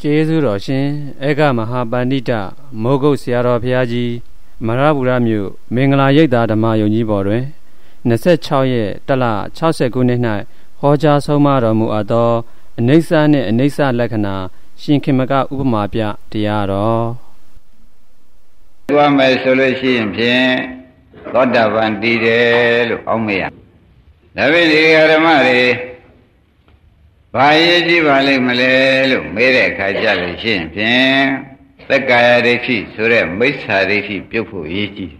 ကျေးဇူးတော်ရှင်ဧကမဟာပန္တိတမိုးကုတ်ဆရာတော်ဘုရားကြီးမရဗုဒ္ဓမြို့မင်္ဂလာရိပ်သာဓမ္မယုံကြီးပေါ်တွင်26ရက်တလ69နှစ်၌ဟောကြားဆုံးမတော်မူအပ်သောအနိစ္စနှင့်အနိစ္စလက္ခဏာရှင်ခေမကဥပမာပြတရားတော်တွားမယ်ဆိုလို့ရှိရင်ဖြင့်သောတာပန်တည်တယ်လို့အောက်မေ့ရဒါဖြင့်ဒီဓမ္မတွေ ဘာရေးကြည့်ပါလိမ့်မလဲလို့မေးတဲ့အခါကျလို့ရှိရင်ဖြင့်သက္ကာယဒိဋ္ဌိဆိုတဲ့မိစ္ဆာဒိဋ္ဌိပြုတ်ဖို့ရေးကြည့်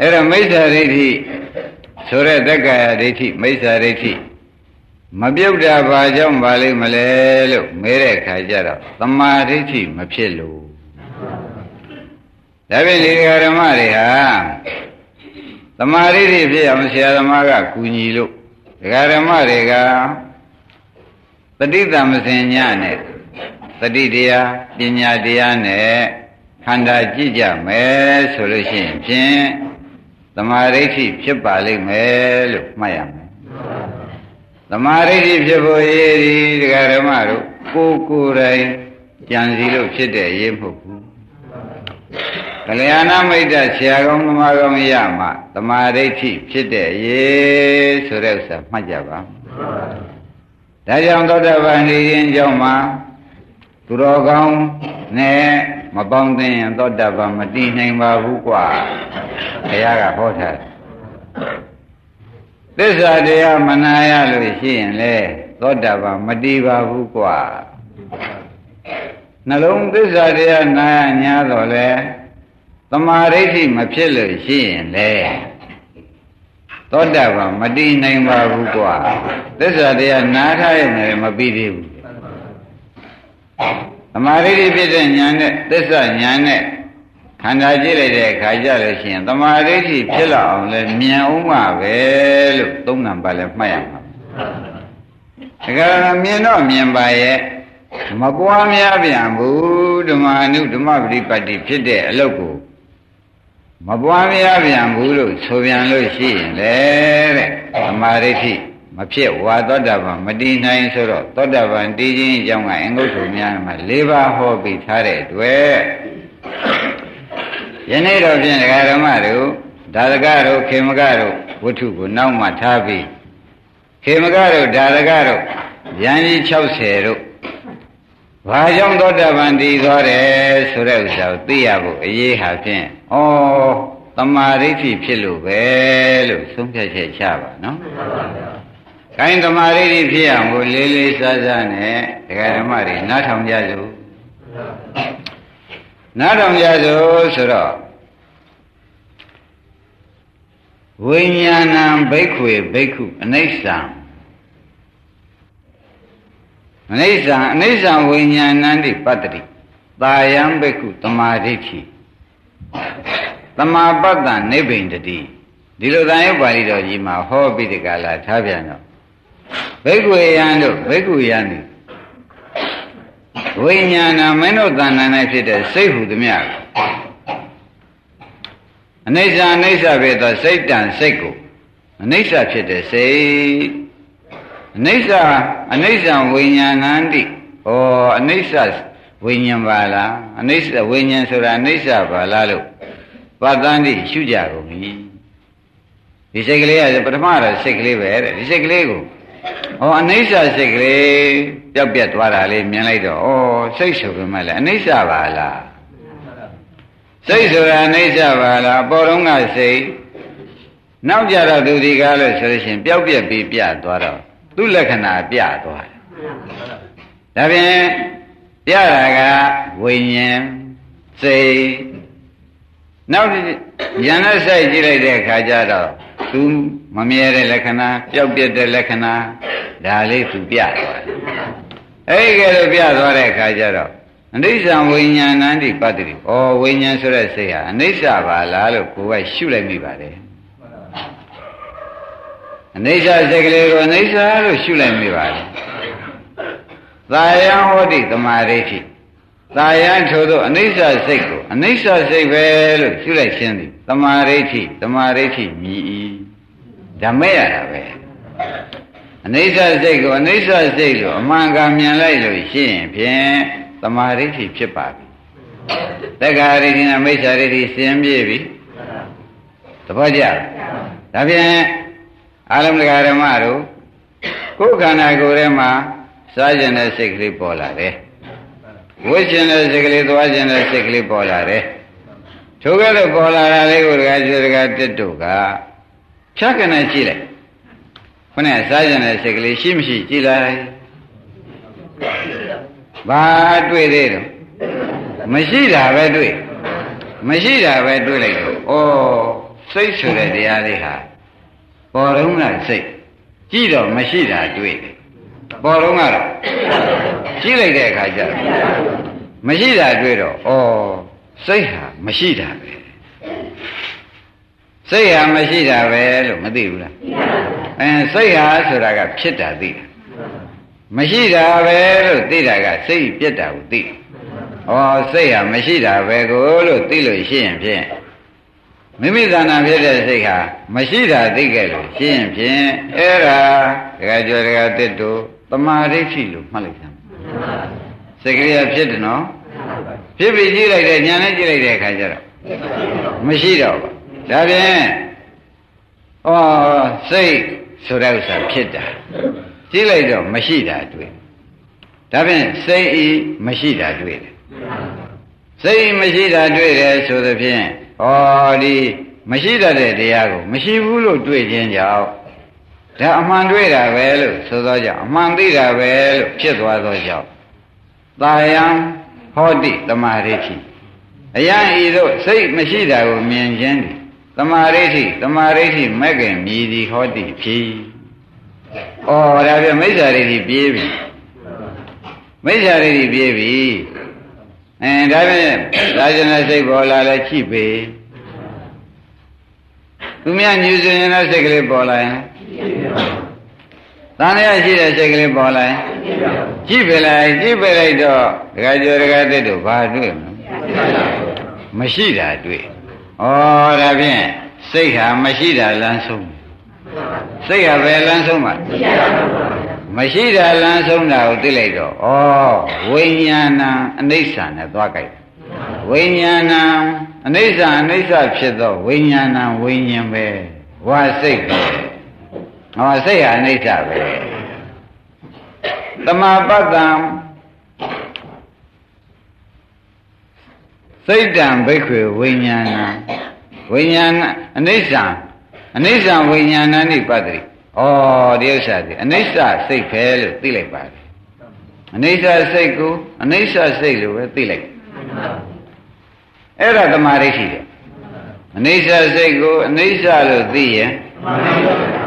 အဲ့တော့မိစ္ဆာဒိဋ္ဌိဆိုတဲ့သက္ကာယဒိဋ္ဌိမိစ္ဆာဒိဋ္ဌိမပြုတ်တာဘာကြောင့်ပါလိမ့်မလဲလို့မေးတဲ့အခါကျတော့သမာဓိဋ္ဌိမဖြစ်လို့ဒါဖြင့်ဒီဓမ္မတွေဟာသမာဓိဋ္ဌိဖြစ်အောင်ဆရာသမားကကူညီလို့ ဒကာဓမ္မတွေကတတိတမစင်ညနဲ့တတိတရားပညာတရားနဲ့ခန္ဓာကြည့်ကြမယ်ဆိုလို့ရှိရင်ဖြင့်သမာဓိဋ္ဌိဖြစ်ပါလိမ့်မယ်လို့မှတ်ရမယ်သမာဓိဋ္ဌိဖြစ်ဖို့ရည်ဒီဒကာဓမ္မတို့ကိုယ်ကိုယ်တိုင်ကြံစီလို့ဖြစ်တဲ့ရေးမဟုတ်ဘူး ကလျာဏမိတ်တဆရာကောင်းသမားကောင်းရမှသမာဓိဋ္ဌိဖြစ်တဲ့ရေဆိုတဲ့ဥစ္စာမှတ်ကြပါဒါကြောင့်သောတာပန်နေရင်ကြောင့်မှာသူတော်ကောင်းနဲ့မပေါင်းသင်ရင်သောတာပန်မတည်နိုင်ပါဘူးကွာဘုရားကဟောထားသစ္စာတရားမနာရလို့ရှိရင်လေသောတာပန်မတည်ပါဘူးကွာနှလုံးသစ္စာတရားနာရညာတော့လေ သမာဓိဋ္ဌိမဖြစ်လို့ရှိရင်လေသောတာပန်မတည်နိုင်ပါဘူးကွာသစ္စာတရားနားထားရုံနဲ့မပြီးသေးဘူးသမာဓိဋ္ဌိဖြစ်တဲ့ဉာဏ်နဲ့သစ္စာဉာဏ်နဲ့ခန္ဓာကြည့်လိုက်တဲ့အခါကျလို့ရှိရင်သမာဓိဋ္ဌိဖြစ်လာအောင်လဲမြင်အောင်ပါပဲလို့သုံးနံပါတ်လဲမှတ်ရမှာဒါကြမြင်တော့မြင်ပါရဲ့မပွားများပြန်ဘူးဓမ္မအနုဓမ္မပฏิပတ်တိဖြစ်တဲ့အလုပ်ကို မပွားများပြန်ဘူးလို့ဆိုပြန်လို့ရှိရင်လေတဲ့သမာဓိဋ္ဌိမဖြစ်ဝါသောတာပန်မတည်နိုင်ဆိုတော့သောတာပန်တည်ခြင်းအကြောင်းကအင်္ဂုတ္တများမှာ၄ပါးဟောပြီးထားတဲ့အတွက်ယနေ့တော့ဖြင့်ဒကာဓမ္မတို့ဒါရကတို့ခေမကတို့ဝတ္ထုကိုနောက်မှထားပြီးခေမကတို့ဒါရကတို့ယန္ကြီး60တို့ ဘာကြောင့်သောတာပန်တည်သွားတယ်ဆိုတဲ့ဥစ္စာကိုသိရဖို့အရေးဟာဖြင့်ဩတမာဒိဋ္ဌိဖြစ်လို့ပဲလို့သုံးဖြတ်ချက်ချပါနော်။ခိုင်းတမာဒိဋ္ဌိဖြစ်အောင်ကိုလေးလေးစားစားနဲ့ဒကာဓမ္မတွေနားထောင်ကြစို့။နားထောင်ကြစို့ဆိုတော့ဝိညာဏံဘိက္ခွေဘိက္ခုအနိစ္စံ အနိစ္စအနိစ္စဝိညာဏန္တိပတ္တိတာယံဘိက္ခုတမာဒိဋ္ဌိတမာပတ္တနိဗ္ဗိန္တတိဒီလိုတန်ရုပ်ပါဠိတော်ကြီးမှာဟောပြီးဒီကလာထားပြန်တော့ဘိက္ခွေယံတို့ဘိက္ခုယံဒီဝိညာဏမင်းတို့တဏ္ဍာ၌ဖြစ်တဲ့စိတ်ဟုသမျှအနိစ္စအနိစ္စဖြစ်သောစိတ်တန်စိတ်ကိုအနိစ္စဖြစ်တဲ့စိတ် အနိစ္စအနိစ္စဝိညာဏန္တိဩအနိစ္စဝိညာဉ်ပါလားအနိစ္စဝိညာဉ်ဆိုတာအနိစ္စပါလားလို့ပတ္တန်တိရှုကြကုန်ပြီဒီစိတ်ကလေးကပထမတော့စိတ်ကလေးပဲတဲ့ဒီစိတ်ကလေးကိုဩအနိစ္စစိတ်ကလေးပျောက်ပြတ်သွားတာလေးမြင်လိုက်တော့ဩစိတ်ဆိုပေမဲ့လည်းအနိစ္စပါလားစိတ်ဆိုတာအနိစ္စပါလားပေါ်တော့ကစိတ်နောက်ကြတော့သူဒီကားလို့ဆိုလို့ရှိရင်ပျောက်ပြက်ပြီးပြသွားတော့ သူ့လက္ခဏာပြသွားတယ်။ဒါဖြင့်ပြတာကဝိညာဉ်စိတ်နောက်ဉာဏ်နဲ့စိုက်ကြည့်လိုက်တဲ့အခါကျတော့သူမမြဲတဲ့လက္ခဏာပျောက်ပြက်တဲ့လက္ခဏာဒါလေးသူပြသွားတယ်။အဲဒီကလေးပြသွားတဲ့အခါကျတော့အနိစ္စဝိညာဏန္တိပတ္တိ။ဩဝိညာဉ်ဆိုတဲ့စိတ်ဟာအနိစ္စပါလားလို့ကိုယ်ကရှုလိုက်မိပါတယ် အနိစ္စစိတ်ကလေးကိုအနိစ္စလို့ရှုလိုက်မိပါလေ။သာယံဟောတိသမာဓိဋ္ဌိသာယံထို့သောအနိစ္စစိတ်ကိုအနိစ္စစိတ်ပဲလို့ရှုလိုက်ခြင်းသည်သမာဓိဋ္ဌိသမာဓိဋ္ဌိမြည်၏ဓမ္မရတာပဲအနိစ္စစိတ်ကိုအနိစ္စစိတ်လို့အမှန်ကန်မြင်လိုက်လို့ရှိရင်ဖြင့်သမာဓိဖြစ်ပါပြီတက္ကရာရိနဲ့မိစ္ဆာရိစင်ပြေပြီသဘောကျဒါဖြင့် အာလမဂဓမ္မတို့ကိုယ်ခန္ဓာကိုယ်ထဲမှာစားကျင်တဲ့စိတ်ကလေးပေါ်လာတယ်ဝိကျင်တဲ့စိတ်ကလေးသွားကျင်တဲ့စိတ်ကလေးပေါ်လာတယ်ထိုကဲ့သို့ပေါ်လာတာလေးကိုဒကာကျွဒကာတက်တို့ကဖြတ်ကနေကြည့်လိုက်ခொနဲ့စားကျင်တဲ့စိတ်ကလေးရှိမရှိကြည့်လိုက်ဘာတွေ့သေးတော့မရှိတာပဲတွေ့မရှိတာပဲတွေ့လိုက်တော့ဩစိတ်ဆိုတဲ့တရားလေးဟာ ပေါ်တော့ကစိတ်ကြည့်တော့မရှိတာတွေ့တယ်ပေါ်တော့ကတော့ကြည့်လိုက်တဲ့အခါကျတော့မရှိတာတွေ့တော့ဩစိတ်ဟာမရှိတာပဲစိတ်ဟာမရှိတာပဲလို့မသိဘူးလားအဲစိတ်ဟာဆိုတာကဖြစ်တာသိတာမရှိတာပဲလို့သိတာကစိတ်ပြက်တာကိုသိဩစိတ်ဟာမရှိတာပဲကိုလို့သိလို့ရှိရင်ဖြင့် မိမိသဏ္ဍာန်ဖြစ်တဲ့စိတ်ဟာမရှိတာသိခဲ့လို့ရှိရင်ဖြင့်အဲ့ဒါဒကာကျော်ဒကာတစ်တို့တမာဒိဋ္ဌိလို့မှတ်လိုက်သမ်းစိတ်ကလေးဖြစ်တယ်နော်ဖြစ်ပြီးကြည့်လိုက်တဲ့ညာနဲ့ကြည့်လိုက်တဲ့အခါကျတော့မရှိတော့ဘူးဒါဖြင့်ဩစိတ်ဆိုတဲ့ဥစ္စာဖြစ်တာကြည့်လိုက်တော့မရှိတာတွေ့ဒါဖြင့်စိတ်ဤမရှိတာတွေ့တယ်စိတ်မရှိတာတွေ့တယ်ဆိုသဖြင့် ဩဒီမရှိတတ်တဲ့တရားကိုမရှိဘူးလို့တွေ့ခြင်းကြောင့်ဒါအမှန်တွေ့တာပဲလို့ဆိုသောကြောင့်အမှန်သိတာပဲလို့ဖြစ်သွားသောကြောင့်တာယံဟောတိတမာရိဋ္ဌိအယံဤသို့စိတ်မရှိတာကိုမြင်ခြင်းသည်တမာရိဋ္ဌိတမာရိဋ္ဌိမဲ့ခင်မြည်သည်ဟောတိဖြစ်ဩဒါပြမိစ္ဆာရိဋ္ဌိပြေးပြီမိစ္ဆာရိဋ္ဌိပြေးပြီ အဲဒါဖြင့်သာဇနာစိတ်ပေါ်လာလဲချိပေသူများညူစင်တဲ့စိတ်ကလေးပေါ်လာရင်သံဃာရှိတဲ့စိတ်ကလေးပေါ်လာရင်ကြည့်ပြလိုက်ကြည့်ပြလိုက်တော့ဒကာကျော်ဒကာတက်တို့ဘာတွေ့မလဲမရှိတာတွေ့ဩဒါဖြင့်စိတ်ဟာမရှိတာလမ်းဆုံးစိတ်ဟာပဲလမ်းဆုံးမှာမရှိတာ လမ်းဆုံးတာကိုသိလိုက်တော့ဩဝိညာဏအနိစ္စနဲ့သွားကြိုက်ဝိညာဏအနိစ္စအနိစ္စဖြစ်သောဝိညာဏဝိညာဉ်ပဲဝါစိတ်ပဲဟောစိတ်ဟာအနိစ္စပဲတမာပတ္တံစိတ်တံဘိက္ခွေဝိညာဏဝိညာဏအနိစ္စအနိစ္စဝိညာဏနိပတ္တိ ဩဒီဥစ္စာဒီအနိစ္စစိတ်ပဲလို့သိလိုက်ပါတယ်အနိစ္စစိတ်ကိုအနိစ္စစိတ်လို့ပဲသိလိုက်အဲ့ဒါတမာရိရှိတယ်အနိစ္စစိတ်ကိုအနိစ္စလို့သိရင်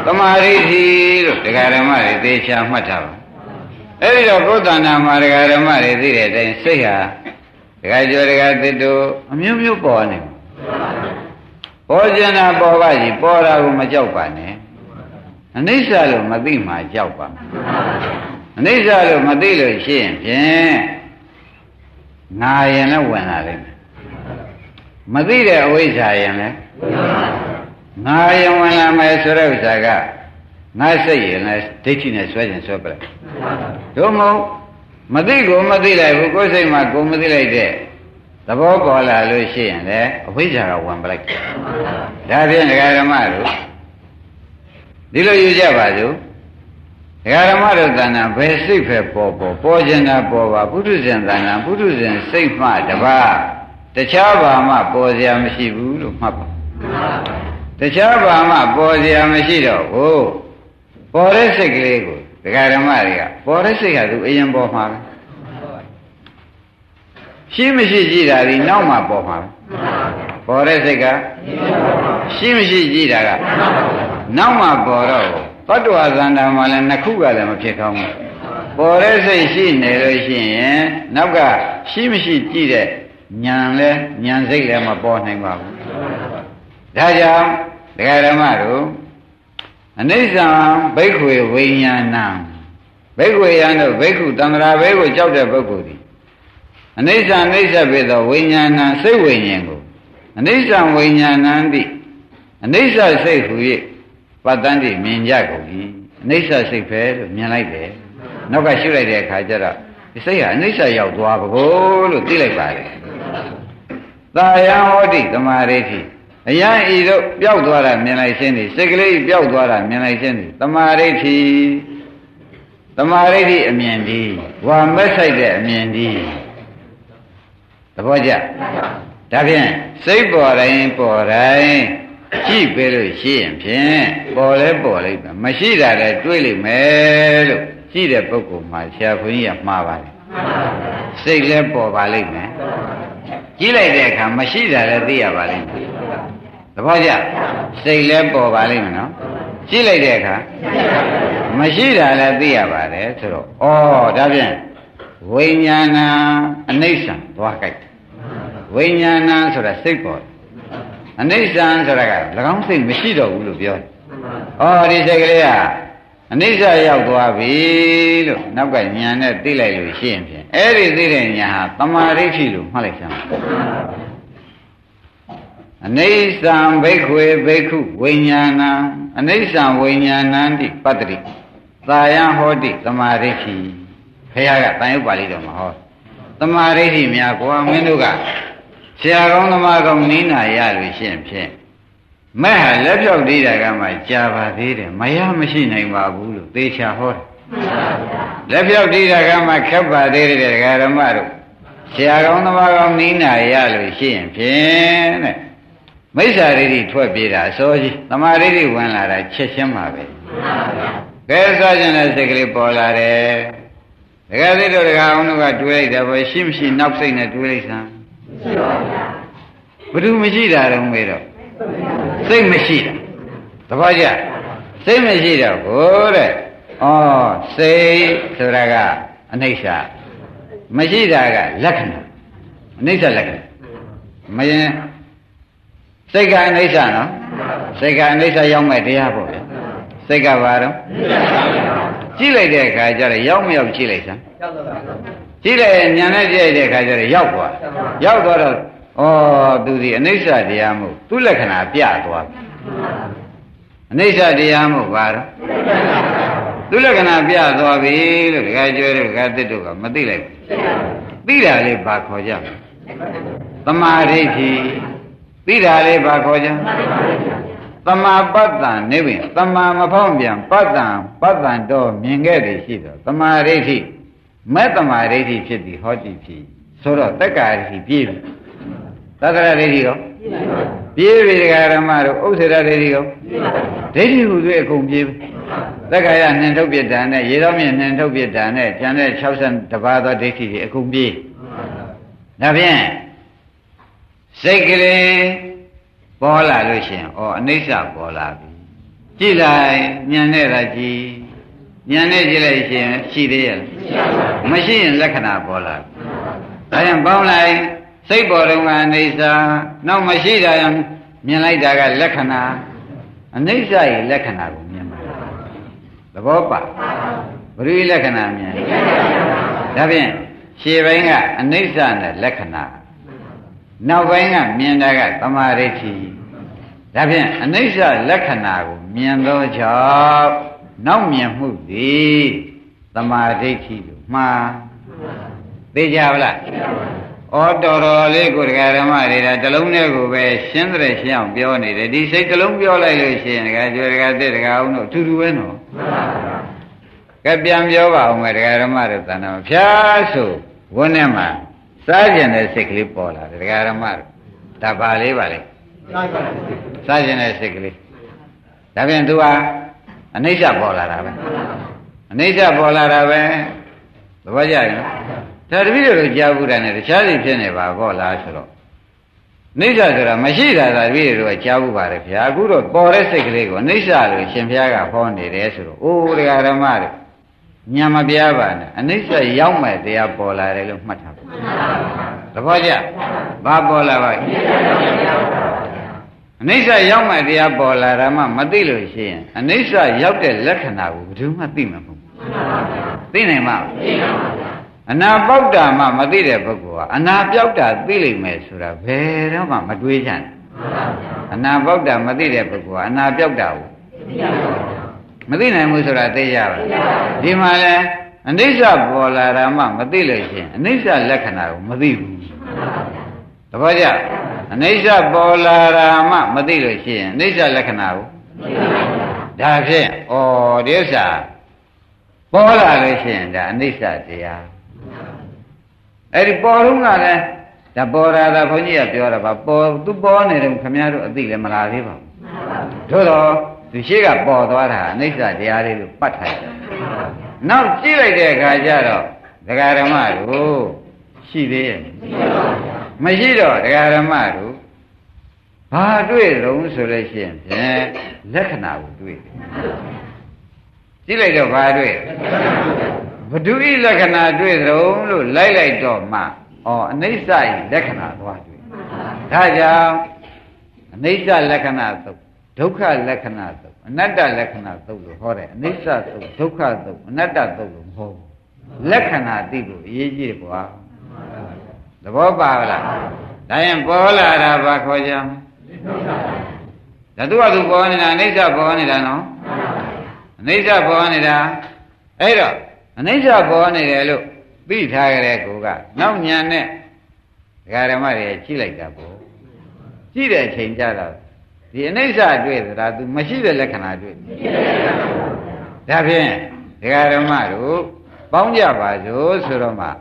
တမာရိရှိလို့ဒကာဓမ္မတွေသေချာမှတ်ထားပါအဲ့ဒီတော့ဘုဒ္ဓနာမှာဒကာဓမ္မတွေသိတဲ့အတိုင်းစိတ်ဟာဒကာကျော်ဒကာသစ်တို့အမျိုးမျိုးပေါ်နေပေါ်ကျင်တာပေါ်ပါကြီးပေါ်တာကိုမကြောက်ပါနဲ့ အနိစ္စလို့မသိမှကြောက်ပါအနိစ္စလို့မသိလို့ရှိရင်ဖြင့်နာရင်လည်းဝင်လာလိမ့်မယ်မသိတဲ့အဝိဇ္ဇာရင်လည်းငါရင်ဝင်လာမယ်ဆိုတဲ့ဥစ္စာကငါစိတ်ရင်လည်းဒိဋ္ဌိနဲ့ဆွဲခြင်းဆွဲပလိုက်တို့မဟုတ်မသိကိုမသိလိုက်ဘူးကိုယ်စိတ်မှာကိုမသိလိုက်တဲ့သဘောပေါ်လာလို့ရှိရင်လည်းအဝိဇ္ဇာကဝင်ပလိုက်ဒါဖြင့်ဒကာဓမ္မတို့ ဒီလိုယူကြပါစို့ဒကာဓမ္မတို့တဏ္ဍာဘယ်စိတ်ပဲပေါ်ပေါ်ပေါ်ကျင်တာပေါ်ပါပုထုဇဉ်တဏ္ဍာပုထုဇဉ်စိတ်မှတပါးတခြားဘာမှပေါ်စရာမရှိဘူးလို့မှတ်ပါတခြားဘာမှပေါ်စရာမရှိတော့ဘူးပေါ်တဲ့စိတ်ကလေးကိုဒကာဓမ္မတွေကပေါ်တဲ့စိတ်ကသူအရင်ပေါ်မှာပဲရှိမရှိကြည့်တာဒီနောက်မှပေါ်မှာပဲပေါ်တဲ့စိတ်ကရှိမရှိကြည့်တာက နောက်မှပေါ်တော့တတ္တဝါဇန္တာမှာလည်းနှစ်ခုကလည်းမဖြစ်ကောင်းဘူးပေါ်တဲ့စိတ်ရှိနေလို့ရှိရင်နောက်ကရှိမရှိကြည့်တဲ့ဉာဏ်လဲဉာဏ်စိတ်လည်းမပေါ်နိုင်ပါဘူးဒါကြောင့်ဒကာဓမ္မတို့အနိစ္စံဘိက္ခွေဝိညာဏံဘိက္ခွေယံတို့ဘိက္ခုတန္တရာဘဲကိုကြောက်တဲ့ပုဂ္ဂိုလ်ဒီအနိစ္စအနိစ္စဖြစ်သောဝိညာဏစိတ်ဝိညာဉ်ကိုအနိစ္စဝိညာဏံတိအနိစ္စစိတ်ဟူ၍ ပတ္တန်တိမြင်ကြကုန်၏အိဋ္ဌစိတ်ပဲလို့မြင်လိုက်တယ်နောက်ကရှုလိုက်တဲ့အခါကျတော့ဒီစိတ်ဟာအိဋ္ဌရောက်သွားပါကိုလို့သိလိုက်ပါတယ်သာယဟောတိသမာဓိဋ္ဌိအယံဤတို့ပျောက်သွားတာမြင်လိုက်ခြင်းဒီစိတ်ကလေးပျောက်သွားတာမြင်လိုက်ခြင်းဒီသမာဓိဋ္ဌိသမာဓိဋ္ဌိအမြင်ဒီဝါမက်ဆိုင်တဲ့အမြင်ဒီသဘောကျဒါဖြင့်စိတ်ပေါ်တိုင်းပေါ်တိုင်း ကြည့်ပေးလို့ရှိရင်ဖြင့်ပေါ်လဲပေါ်လိမ့်မယ်မရှိတာလည်းတွေးလိမ့်မယ်လို့ကြည့်တဲ့ပုဂ္ဂိုလ်မှာဆရာခွန်ကြီးကမှားပါတယ်စိတ်လည်းပေါ်ပါလိမ့်မယ်ကြည့်လိုက်တဲ့အခါမရှိတာလည်းသိရပါလိမ့်မယ်သဘောကျစိတ်လည်းပေါ်ပါလိမ့်မယ်နော်ကြည့်လိုက်တဲ့အခါမရှိတာလည်းသိရပါတယ်ဆိုတော့ဩဒါဖြင့်ဝိညာဏအနိစ္စံသွားကြိုက်ဝိညာဏဆိုတာစိတ်ပေါ် အနိစ္စံဆိုတာက၎င်းစိတ်မရှိတော့ဘူးလို့ပြောတယ်။ဩဒီစိတ်ကလေးကအနိစ္စရောက်သွားပြီလို့နောက်ကညာနဲ့သိလိုက်လို့ရှိရင်ဖြင့်အဲ့ဒီသိတဲ့ညာဟာတမာရိဋ္ဌိလို့မှတ်လိုက်စမ်းအနိစ္စံဘိက္ခွေဘိက္ခုဝိညာဏံအနိစ္စံဝိညာဏံတိပတ္တိသာယဟောတိတမာရိဋ္ဌိခရကတန်ရုပ်ပါဠိတော်မှာဟောတမာရိဋ္ဌိများကိုမင်းတို့က ဆရာကောင်းသမားကောင်းနီးနာရလို့ရှိရင်ဖြင့်မဲ့ဟာလက်ပြောက်သေးတာကမှကြာပါသေးတယ်မရမရှိနိုင်ပါဘူးလို့သေချာဟောတယ်လက်ပြောက်သေးတာကမှခက်ပါသေးတယ်ဒကာရမတို့ဆရာကောင်းသမားကောင်းနီးနာရလို့ရှိရင်ဖြင့်တဲ့မိစ္ဆာရိတိထွက်ပြေးတာအစောကြီးသမာရိတိဝင်လာတာချက်ချင်းပါပဲကဲစားခြင်းတဲ့စိတ်ကလေးပေါ်လာတယ်ဒကာသိတို့ဒကာအောင်တို့ကတွေးလိုက်တယ်ဘောရှိမရှိနောက်စိတ်နဲ့တွေးလိုက်စမ်း ရှိပါဘူးဘယ်သူမရှိတာတော့မေးတော့စိတ်မရှိတာသဘောကျစိတ်မရှိတော့ကိုတဲ့ဩစိတ်ဆိုတာကအနိစ္စမရှိတာကလက္ခဏာအနိစ္စလက္ခဏာမရင်စိတ်ကအနိစ္စနော်စိတ်ကအနိစ္စရောက်မဲ့တရားပေါ့ဗျာစိတ်ကဘာတော့ကြည့်လိုက်တဲ့အခါကျတော့ရောက်မရောက်ကြည့်လိုက်စမ်း ကြည့်လိုက်ညာနဲ့ကြည့်လိုက်တဲ့အခါကျတော့ရောက်သွားရောက်သွားတော့ဩသူဒီအနိစ္စတရားမို့သူ့လက္ခဏာပြသွားအနိစ္စတရားမို့ဘာတော့သူ့လက္ခဏာပြသွားပြီလို့ဒကာကျွဲတို့ဒကာတစ်တို့ကမသိလိုက်ဘူးသိတာလေးဘာခေါ်ကြလဲသမာဓိဋ္ဌိသိတာလေးဘာခေါ်ကြသမာပတ္တံနေပင်သမာမဖောင်းပြန်ပတ္တံပတ္တံတော့မြင်ခဲ့တယ်ရှိတော့သမာဓိဋ္ဌိ မဲ့သမာဓိဋ္ဌိဖြစ်ပြီးဟောတိဖြစ်ဆိုတော့တက္ကာဋ္ဌိပြည့်ပြီသတ္တရဒိဋ္ဌိရောပြေးပြီဒကာရမတို့ဥစ္စေရဒိဋ္ဌိရောဒိဋ္ဌိဟူသွေးအကုန်ပြေးပြီသက္ကာယနှင်ထုတ်ပြတာနဲ့ရေတော်မြင့်နှင်ထုတ်ပြတာနဲ့ကျန်တဲ့60ပါးသောဒိဋ္ဌိတွေအကုန်ပြေးဒါဖြင့်စိတ်ကလေးပေါ်လာလို့ရှိရင်ဩအနိစ္စပေါ်လာပြီကြည့်လိုက်ညံနေတာကြည့် ညံနေကြည့်လိုက်ရှင်ရှိသေးရဲ့မရှိရင်လက္ခဏာပေါ်လာပြီဒါရင်ပေါင်းလိုက်စိတ်ပေါ်တော့ကအိဋ္ဌာနောက်မရှိတာရင်မြင်လိုက်တာကလက္ခဏာအနိစ္စရဲ့လက္ခဏာကိုမြင်ပါသဘောပါဘယ်လိုလက္ခဏာမြင်ဒါဖြင့်ရှေ့ပိုင်းကအနိစ္စနဲ့လက္ခဏာနောက်ပိုင်းကမြင်တာကသမာဓိဋ္ဌိဒါဖြင့်အနိစ္စလက္ခဏာကိုမြင်သောကြောင့် နောက်မြင်မှုသည်သမာဓိဋ္ဌိလို့မှားသိကြပါလားဩတော်တော်လေးကိုတရားဓမ္မတွေဒါတလုံးနဲ့ကိုပဲရှင်းတဲ့ရှင်းအောင်ပြောနေတယ်ဒီစိတ်တလုံးပြောလိုက်လို့ရှိရင်ဒကာကျွဲဒကာတဲ့ဒကာအောင်တို့အတူတူပဲနော်ကဲပြန်ပြောပါအောင်မယ်ဒကာဓမ္မတို့တဏ္ဍာဖျားဆိုဝန်းထဲမှာစားကျင်တဲ့စိတ်ကလေးပေါ်လာတယ်ဒကာဓမ္မတို့ဒါပါလေးပါလေစားကျင်တဲ့စိတ်ကလေးဒါပြန်သူဟာ အနိစ္စပေါ်လာတာပဲအနိစ္စပေါ်လာတာပဲသဘောကျရင်ဒါတပည့်တို့ကြားဘူးတာနဲ့တခြားစီဖြစ်နေပါဘောလားဆိုတော့နိစ္စဆိုတာမရှိတာသာတပည့်တို့ကကြားဘူးပါတယ်ဗျာအခုတော့ပေါ်တဲ့စိတ်ကလေးကိုနိစ္စလို့ရှင်ဘုရားကဟောနေတယ်ဆိုတော့အိုးတရားဓမ္မတွေညာမပြားပါနဲ့အနိစ္စရောက်မဲ့တရားပေါ်လာတယ်လို့မှတ်ထားပါသဘောကျဘာပေါ်လာပါ့ အနိစ္စရောက်မဲ့တရားပေါ်လာတာမှမသိလို့ရှိရင်အနိစ္စရောက်တဲ့လက္ခဏာကိုဘယ်သူမှသိမှာမဟုတ်ဘူးသိနိုင်မှာမသိပါဘူးအနာပေါက်တာမှမသိတဲ့ပုဂ္ဂိုလ်ကအနာပြောက်တာသိလိမ့်မယ်ဆိုတာဘယ်တော့မှမတွေးချင်အနာပေါက်တာမသိတဲ့ပုဂ္ဂိုလ်ကအနာပြောက်တာကိုမသိနိုင်ဘူးဆိုတာသိကြပါဒီမှာလဲအနိစ္စပေါ်လာတာမှမသိလို့ရှိရင်အနိစ္စလက္ခဏာကိုမသိဘူး တပည့်ကြအနိစ္စပေါ်လာတာမှမသိလို့ရှိရင်အနိစ္စလက္ခဏာကိုဒါဖြင့်ဩဒီဥစ္စာပေါ်လာလို့ရှိရင်ဒါအနိစ္စတရားအဲ့ဒီပေါ်တော့ကလည်းဒါပေါ်လာတာဘုန်းကြီးကပြောတာပါပေါ်သူပေါ်နေတယ်ခင်ဗျားတို့အသိလည်းမလားသေးပါဘူးတို့တော့သူရှိကပေါ်သွားတာအနိစ္စတရားလေးလို့ပတ်ထားတယ်နောက်ကြည့်လိုက်တဲ့အခါကျတော့ဒကာဓမ္မတို့ရှိသေးရဲ့မရှိ တော့ဒကာဓမ္မတို့ဘာတွေ့တုံးဆိုလို့ရှိရင်ဖြင့်လက္ခဏာကိုတွေ့တယ်ကြည့်လိုက်တော့ဘာတွေ့ဘဒုဤလက္ခဏာတွေ့တုံးလို့လိုက်လိုက်တော့မှဩအနိစ္စဤလက္ခဏာသွားတွေ့ဒါကြောင့်အနိစ္စလက္ခဏာသုတ်ဒုက္ခလက္ခဏာသုတ်အနတ္တလက္ခဏာသုတ်လို့ဟောတယ်အနိစ္စသုတ်ဒုက္ခသုတ်အနတ္တသုတ်လို့မဟုတ်ဘူးလက္ခဏာသိဖို့အရေးကြီးတယ်ကွာ သဘောပါလားဒါရင်ပေါ်လာတာဘာခေါ်ကြမလဲဒါသူကသူပေါ်နေတာအနိစ္စပေါ်နေတာနော်အနိစ္စပေါ်နေတာအဲ့တော့အနိစ္စပေါ်နေတယ်လို့သိထားကြတဲ့ကိုကနောက်ညာနဲ့ဒကာဓမ္မတွေကြည့်လိုက်တာပေါ့ကြည့်တဲ့အချိန်ကြတော့ဒီအနိစ္စတွေ့သလားသူမရှိတဲ့လက္ခဏာတွေ့ဒါဖြင့်ဒကာဓမ္မတို့ပေါင်းကြပါစို့ဆိုတော့မှဩ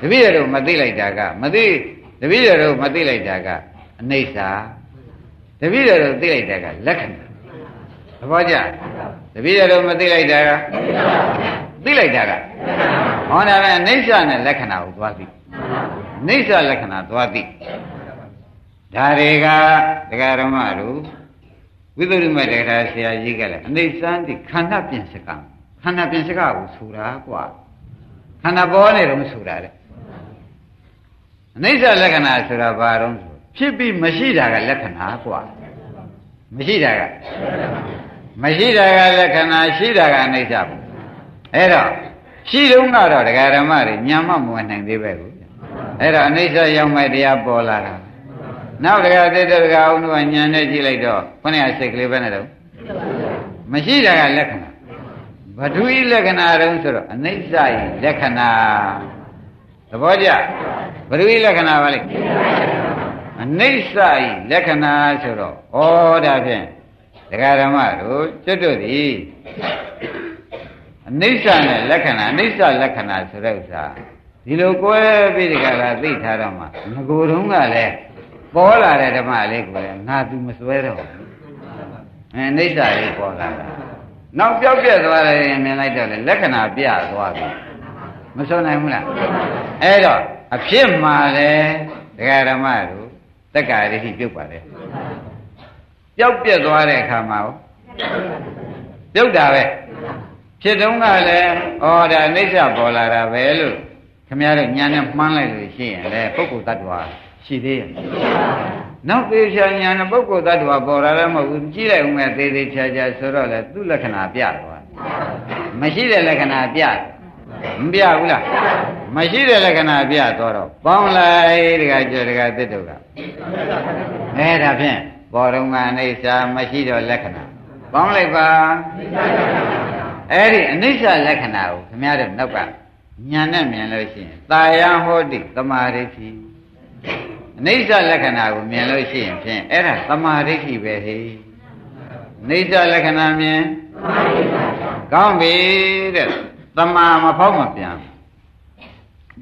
တပည့်ရတို့မသိလိုက်တာကမသိတပည့်ရတို့မသိလိုက်တာကအနိစ္စတပည့်ရတို့သိလိုက်တာကလက္ခဏာသဘောကျတပည့်ရတို့မသိလိုက်တာကသိလိုက်တာကဟောဒါပဲအနိစ္စနဲ့လက္ခဏာကိုသွားသိအနိစ္စလက္ခဏာသွားသိဒါတွေကဒကာရမတို့ဝိသုရိမတေခါဆရာကြီးကလည်းအနိစ္စံဒီခန္ဓာပြင်စကခန္ဓာပြင်စကကိုဆိုတာกว่าခန္ဓာပေါ်နေတော့ဆိုတာတဲ့ အနိစ္စလက္ခဏာဆိုတာဘာတော့ဆိုဖြစ်ပြီးမရှိတာကလက္ခဏာกว่าမရှိတာကမရှိတာကလက္ခဏာရှိတာကအနိစ္စပေါ့အဲ့တော့ရှိတုန်းကတော့ဒကာရမတွေညံမမဝင်နိုင်သေးပဲကိုအဲ့တော့အနိစ္စရောက်မဲ့တရားပေါ်လာတာနောက်တကသစ္တကအောင်တို့ကညံနဲ့ကြည့်လိုက်တော့ခொနဲ့စိတ်ကလေးပဲနဲ့တော့မရှိတာကလက္ခဏာဘဒုဤလက္ခဏာတုံးဆိုတော့အနိစ္စဤလက္ခဏာ သဘောကျဘဒုဤလက္ခဏာပါလေအနိစ္စဤလက္ခဏာဆိုတော့ဩဒါဖြင့်ဒကာဓမ္မတို့ကျွတ်တို့သည်အနိစ္စနဲ့လက္ခဏာအနိစ္စလက္ခဏာဆိုတဲ့ဥစ္စာဒီလိုကွဲပြီးဒီကလာသိထားတော့မှငကိုယ်တုံးကလည်းပေါ်လာတဲ့ဓမ္မလေးကိုလည်းငါသူမစွဲတော့ဘူးအဲအိဋ္ဌာလေးပေါ်လာတာနောက်ပြောက်ပြက်သွားတယ်မြင်လိုက်တော့လေလက္ခဏာပြသွားပြီ မစွနိုင်ဘူးလားအဲ့တော့အဖြစ်မှလည်းဒကာဓမ္မတို့တက္ကာရိရှိပြုတ်ပါလေပျောက်ပြက်သွားတဲ့အခါမှာပြုတ်တာပဲဖြစ်တုန်းကလည်းဩဒါအိဋ္ဌပေါ်လာတာပဲလို့ခမရတို့ညာနဲ့မှန်းလိုက်လို့ရှိရင်လေပုဂ္ဂိုလ်တ attva ရှိသေးရဲ့နောက်သေးချာညာနဲ့ပုဂ္ဂိုလ်တ attva ပေါ်လာလည်းမဟုတ်ဘူးကြည့်လိုက်ဦးမယ်သေးသေးချာချာဆိုတော့လေသူ့လက္ခဏာပြသွားမရှိတဲ့လက္ခဏာပြ မပြဘူးလားမရှိတဲ့လက္ခဏာပြတော့တော့ပေါင်းလိုက်တကကြတကသစ်တို့ကအဲဒါဖြင့်ပေါ်တော့ကအနိစ္စမရှိတော့လက္ခဏာပေါင်းလိုက်ပါအဲ့ဒီအနိစ္စလက္ခဏာကိုခင်ဗျားတို့နောက်ကညာနဲ့မြင်လို့ရှိရင်တာယဟောတိတမာရိတိအနိစ္စလက္ခဏာကိုမြင်လို့ရှိရင်ဖြင့်အဲ့ဒါတမာရိတိပဲဟေ့အနိစ္စလက္ခဏာမြင်ကောင်းပြီတဲ့ တမာမဖောက်မပြန်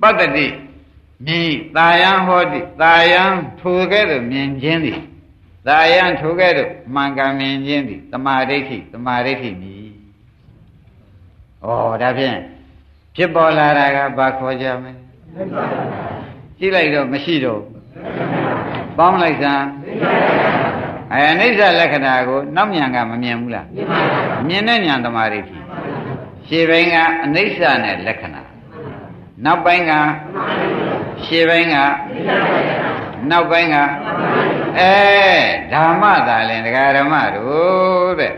ပတ္တတိမြင်တာယဟောတိတာယထိုကဲ့သို့မြင်ခြင်းသည်တာယထိုကဲ့သို့မှန်ကန်မြင်ခြင်းသည်တမာရိတိတမာရိတိမြည်ဩဒါဖြင့်ဖြစ်ပေါ်လာတာကဘာခေါ်ကြမလဲကြည့်လိုက်တော့မရှိတော့ပေါင်းလိုက်စမ်းအဲအနိစ္စလက္ခဏာကိုနောက်မြန်ကမမြင်ဘူးလားမြင်တဲ့ညာတမာရိတိ ရှေ့ပိုင်းကအနိစ္စနဲ့လက္ခဏာနောက်ပိုင်းကရှေ့ပိုင်းကနောက်ပိုင်းကအဲဓမ္မသာလင်ဒကာဓမ္မတို့တဲ့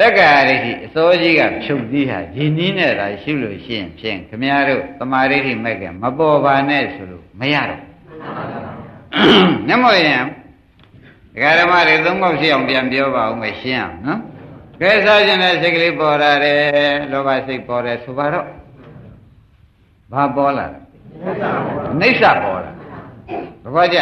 တက္ကရာရိတိအစိုးကြီးကဖြုတ်သီးဟာဒီနည်းနဲ့သာရှုလို့ရှိရင်ဖြင့်ခမည်းတော်တမာရိတိမဲ့ကမပေါ်ပါနဲ့ဆိုလို့မရတော့နမောရင်ဒကာဓမ္မတွေသုံးခေါက်ရှိအောင်ပြန်ပြောပါဦးမယ်ရှင်းအောင်နော် ကဲစားခြင်းတဲ့စိတ်ကလေးပေါ်လာတယ်လောဘစိတ်ပေါ်တယ်ဆိုပါတော့ဘာပေါ်လာလဲအိဋ္ဌပေါ်လာဘဘောကြ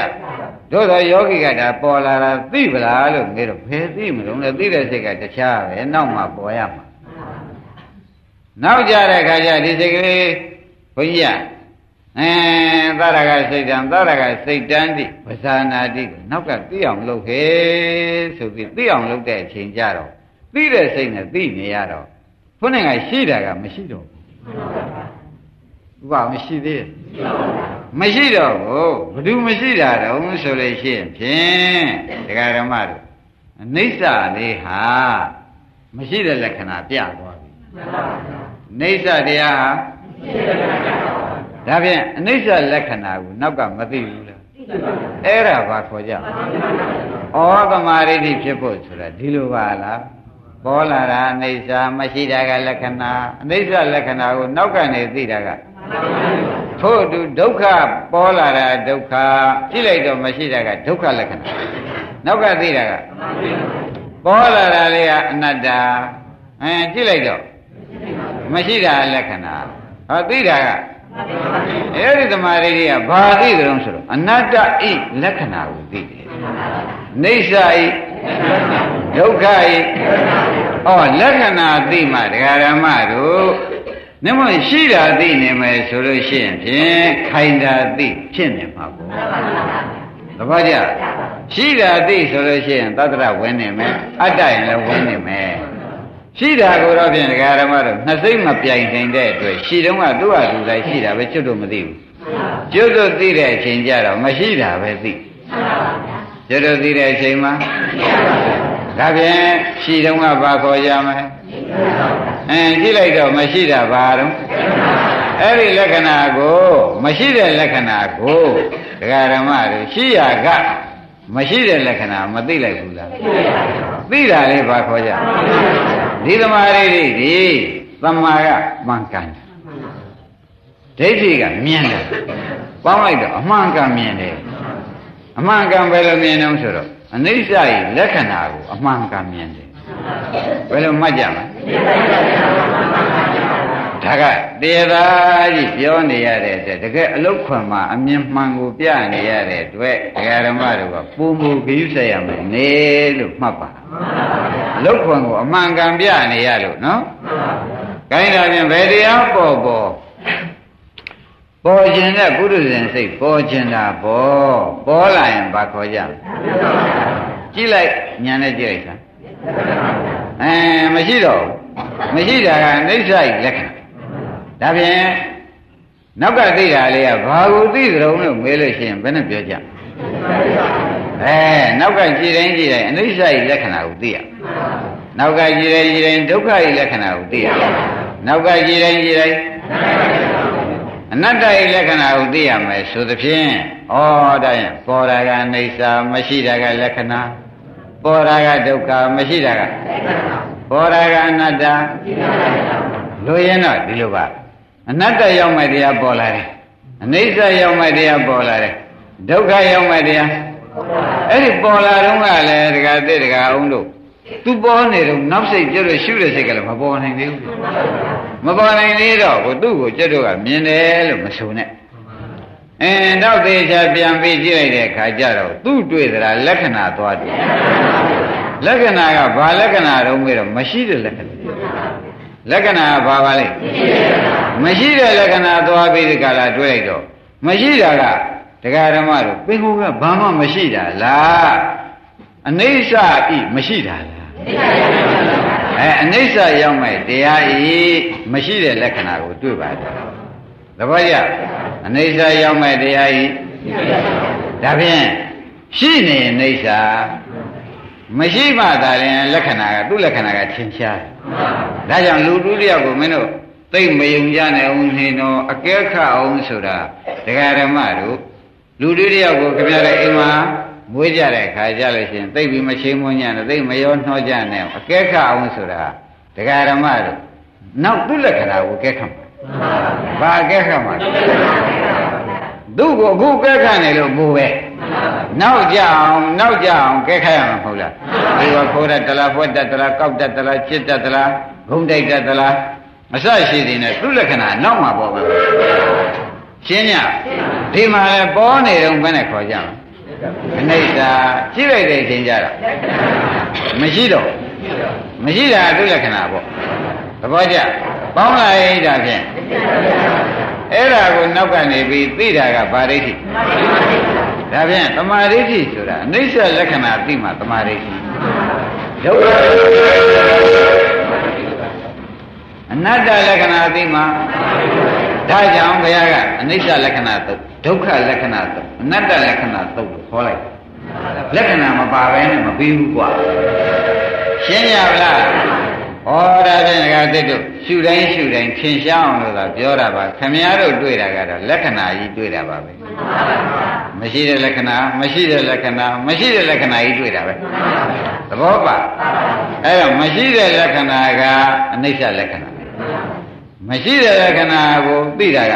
တို့တော့ယောဂီကဒါပေါ်လာတာသိပလားလို့မေးတော့ဘယ်သိမလို့လဲသိတဲ့စိတ်ကတခြားပဲနောက်မှပေါ်ရမှာနောက်ကြတဲ့ခါကျဒီစိတ်ကလေးဘုန်းကြီးအဲသရကစိတ်တံသရကစိတ်တန်းတိပဇာနာတိကိုနောက်ကသိအောင်လုပ်ခဲ့ဆိုပြီးသိအောင်လုပ်တဲ့အချိန်ကြတော့ သိတဲ့စိတ်နဲ့သိနေရတော့ဘုန်းနဲ့ကရှိတာကမရှိတော့ဘူးဘာမရှိသေးရဲ့မရှိတော့ဘူးဘယ်သူမရှိတာတော့ဆိုလို့ရှိရင်ဖြင့်ဒကာဓမ္မတို့အနိစ္စလေးဟာမရှိတဲ့လက္ခဏာပြသွားပြီနိစ္စတရားဟာဒါဖြင့်အနိစ္စလက္ခဏာကိုနောက်ကမသိဘူးလားအဲ့ဒါဘာခေါ်ကြဩသမာဓိဋ္ဌိဖြစ်ဖို့ဆိုတာဒီလိုပါလား ပေါ်လာတာအနိစ္စမရှိတာကလက္ခဏာအနိစ္စလက္ခဏာကိုနောက်ကနေသိတာကထို့အတူဒုက္ခပေါ်လာတာဒုက္ခကြည့်လိုက်တော့မရှိတာကဒုက္ခလက္ခဏာနောက်ကသိတာကပေါ်လာတာလေးကအနတ္တအဲကြည့်လိုက်တော့မရှိတာလက္ခဏာဟောသိတာကအဲ့ဒီသမာဓိတွေကဘာသိကြုံဆိုတော့အနတ္တဤလက္ခဏာကိုသိတယ်နေဆာဤ ဒုက္ခဤဩလက္ခဏာသိမှဒကာရမတို့နမရှိတာသိနေမယ်ဆိုလို့ရှိရင်ဖြင့်ခိုင်တာသိဖြစ်နေမှာပေါ့သဘောကျရှိတာသိဆိုလို့ရှိရင်သတ္တရဝင်နေမယ်အတ္တရင်လည်းဝင်နေမယ်ရှိတာကိုတော့ဖြင့်ဒကာရမတို့နှစ်စိတ်မပြိုင်နိုင်တဲ့အတွက်ရှိတုန်းကသူ့ဟာသူတိုင်းရှိတာပဲကျွတ်တော့မသိဘူးကျွတ်တော့သိတဲ့အချိန်ကျတော့မရှိတာပဲသိကျွတ်တော့သိတဲ့အချိန်မှာ ဒါဖြင့်ရှိတုန်းကဘာခေါ်ကြမလဲအင်းကြည့်လိုက်တော့မရှိတာဘာတော့အဲ့ဒီလက္ခဏာကိုမရှိတဲ့လက္ခဏာကိုဒကာဓမ္မတို့ရှိရကမရှိတဲ့လက္ခဏာမသိလိုက်ဘူးလားသိတာလေးဘာခေါ်ကြဒီသမာဓိတွေဒီသမာကမှန်ကန်ဒိဋ္ဌိကမြင်တယ်ပေါင်းလိုက်တော့အမှန်ကန်မြင်တယ်အမှန်ကန်ဘယ်လိုမြင်အောင်ဆိုတော့ အနိစ္စရဲ့လက္ခဏာကိုအမှန်ကန်မြင်တယ်ဘယ်လိုမှတ်ကြမလဲဒါကတရားသာကြီးပြောနေရတဲ့အတွက်တကယ်အလုတ်ခွန်မှာအမြင်မှန်ကိုပြနေရတဲ့အတွက်ဒကာဓမ္မတို့ကပုံမူဂိယူဆက်ရမယ်နေလို့မှတ်ပါအလုတ်ခွန်ကိုအမှန်ကန်ပြနေရလို့နော်ခိုင်းတာဖြင့်ဘယ်တရားပေါ်ပေါ် ပေါ်ခြင်းတဲ့ပုရုဇဉ်စိတ်ပေါ်ခြင်းတာပေါ်ပေါ်လာရင်ဘာခေါ်ကြကြည့်လိုက်ညာနဲ့ကြည့်လိုက်တာအဲမရှိတော့မရှိတာကအိဋ္ဌိလက္ခဏာဒါဖြင့်နောက်ကသိတာလေးကဘာကိုသိကြုံလို့မေးလို့ရှိရင်ဘယ်နဲ့ပြောကြအဲနောက်ကကြည်တိုင်းကြည်တိုင်းအနိစ္စ၏လက္ခဏာကိုသိရနောက်ကကြည်တိုင်းကြည်တိုင်းဒုက္ခ၏လက္ခဏာကိုသိရနောက်ကကြည်တိုင်းကြည်တိုင်း အနတ္တ၏လက္ခဏာကိုသိရမယ်ဆိုသဖြင့်ဩဒါရင်ပေါ်တာကအနိစ္စမရှိတာကလက္ခဏာပေါ်တာကဒုက္ခမရှိတာကပေါ်တာကအနတ္တလူရင်တော့ဒီလိုပါအနတ္တရောက်မဲ့တရားပေါ်လာတယ်အနိစ္စရောက်မဲ့တရားပေါ်လာတယ်ဒုက္ခရောက်မဲ့တရားအဲ့ဒီပေါ်လာတော့ကလည်းဒကာသိဒကာအောင်တို့သူပေါ်နေတော့နောက်စိတ်ကြွလို့ရှုတဲ့စိတ်ကလည်းမပေါ်နိုင်သေးဘူး မပေါ်နိုင်သေးတော့ကိုသူ့ကိုကြွတို့ကမြင်တယ်လို့မဆိုနဲ့အင်းတော့သေးချာပြန်ပြီးကြည့်လိုက်တဲ့အခါကျတော့သူ့တွေ့သလားလက္ခဏာသွားတယ်လက္ခဏာကဘာလက္ခဏာတော့မေးတော့မရှိတဲ့လက္ခဏာလက္ခဏာဘာပါလဲမရှိတဲ့လက္ခဏာသွားပြီးဒီကလာတွေ့လိုက်တော့မရှိတာကတရားဓမ္မတို့ပင်ကိုကဘာမှမရှိတာလားအနိစ္စဤမရှိတာလား အဲအနိစ္စရောက်မဲ့တရားဤမရှိတဲ့လက္ခဏာကိုတွေ့ပါတယ်သဘောကျအနိစ္စရောက်မဲ့တရားဤဒါဖြင့်ရှိနေအနိစ္စမရှိမှသာရင်လက္ခဏာကသူ့လက္ခဏာကထင်ရှားတယ်ဒါကြောင့်လူတူတယောက်ကိုမင်းတို့သိမယုံကြနဲ့ဦးနေတော့အကဲခတ်အောင်ဆိုတာဒကာဓမ္မတို့လူတူတယောက်ကိုခင်ဗျားရဲ့အိမ်မှာ မွေးကြတဲ့ခါကြလို့ရှိရင်သိပြီးမချင်းမွန်းညံ့သိမရောနှောကြနဲ့အကဲခတ်အောင်ဆိုတာဒကာဓမ္မတို့နောက်သူ့လက္ခဏာကိုကဲခတ်မှာဘာကဲခတ်မှာသူ့ကိုအခုကဲခတ်နေလို့ဘိုးပဲနောက်ကြအောင်နောက်ကြအောင်ကဲခိုင်းရမှာမဟုတ်လားဒီကခိုးတတ်တလားဖွက်တတ်တလားကောက်တတ်တလားချစ်တတ်တလားဂုံတိုက်တတ်တလားအစရှိသေးတယ်သူ့လက္ခဏာနောက်မှာပေါ်မှာရှင်းညဒီမှာလဲပေါ်နေတော့ဘယ်နဲ့ခေါ်ကြမလဲ အနိစ္စရှိလိုက်တဲ့အချိန်ကြတာမရှိတော့မရှိတာသူ့လက္ခဏာပေါ့သဘောကျပေါင်းလိုက်တာဖြင့်အဲ့ဒါကိုနောက်ကနေပြီးသိတာကဗာရိဋ္ဌိဒါဖြင့်တမာရိဋ္ဌိဆိုတာအနိစ္စလက္ခဏာသိမှတမာရိဋ္ဌိဒုက္ခအနတ္တလက္ခဏာသိမှဒါကြောင့်ဘုရားကအနိစ္စလက္ခဏာသုတ် ဒုက္ခလက္ခဏာသုတ်အနတ္တလက္ခဏာသုတ်ကိုခေါ်လိုက်လက္ခဏာမပါဘဲနဲ့မပြီးဘူးကွာရှင်းကြဗလားဩဒါဖြင့်ငါသစ်တို့ရှုတိုင်းရှုတိုင်းထင်ရှားအောင်လို့သာပြောတာပါခမည်းတော်တွေ့တာကတော့လက္ခဏာကြီးတွေ့တာပါပဲမရှိတဲ့လက္ခဏာမရှိတဲ့လက္ခဏာမရှိတဲ့လက္ခဏာကြီးတွေ့တာပဲသဘောပါအဲ့တော့မရှိတဲ့လက္ခဏာကအနိစ္စလက္ခဏာမရှိတဲ့လက္ခဏာကိုသိတာက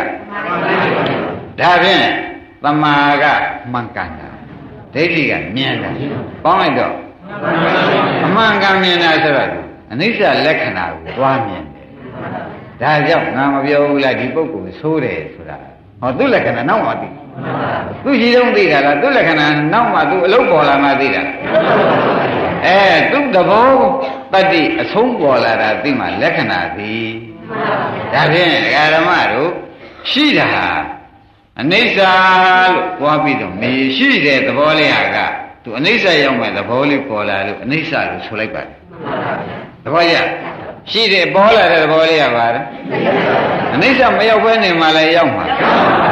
ဒါဖြင့်တမာကမှန်ကန်တာဒိဋ္ဌိကမြင်တာပေါင်းလိုက်တော့အမှန်ကန်မြင်တာဆိုတော့အနိစ္စလက္ခဏာကိုသွားမြင်တယ်ဒါကြောင့်ငါမပြောဘူးလားဒီပုဂ္ဂိုလ်ဆိုးတယ်ဆိုတာဟောသူ့လက္ခဏာနောက်မှသိသူရှိတုံးသိတာလားသူ့လက္ခဏာနောက်မှသူအလုံးပေါ်လာမှသိတာအဲသူ့သဘောတတ္တိအဆုံးပေါ်လာတာသိမှလက္ခဏာသိဒါဖြင့်ဓမ္မတို့ရှိတာ အနိစ္စလို့ပွားပြီးတော့မေရှိတဲ့သဘောလေးဟာကသူအနိစ္စရောက်မဲ့သဘောလေးပေါ်လာလို့အနိစ္စလို့ဆိုလိုက်ပါတယ်သဘောရရှိတယ်ပေါ်လာတဲ့သဘောလေးကပါလားအနိစ္စမရောက်ဘဲနေမှလည်းရောက်မှာ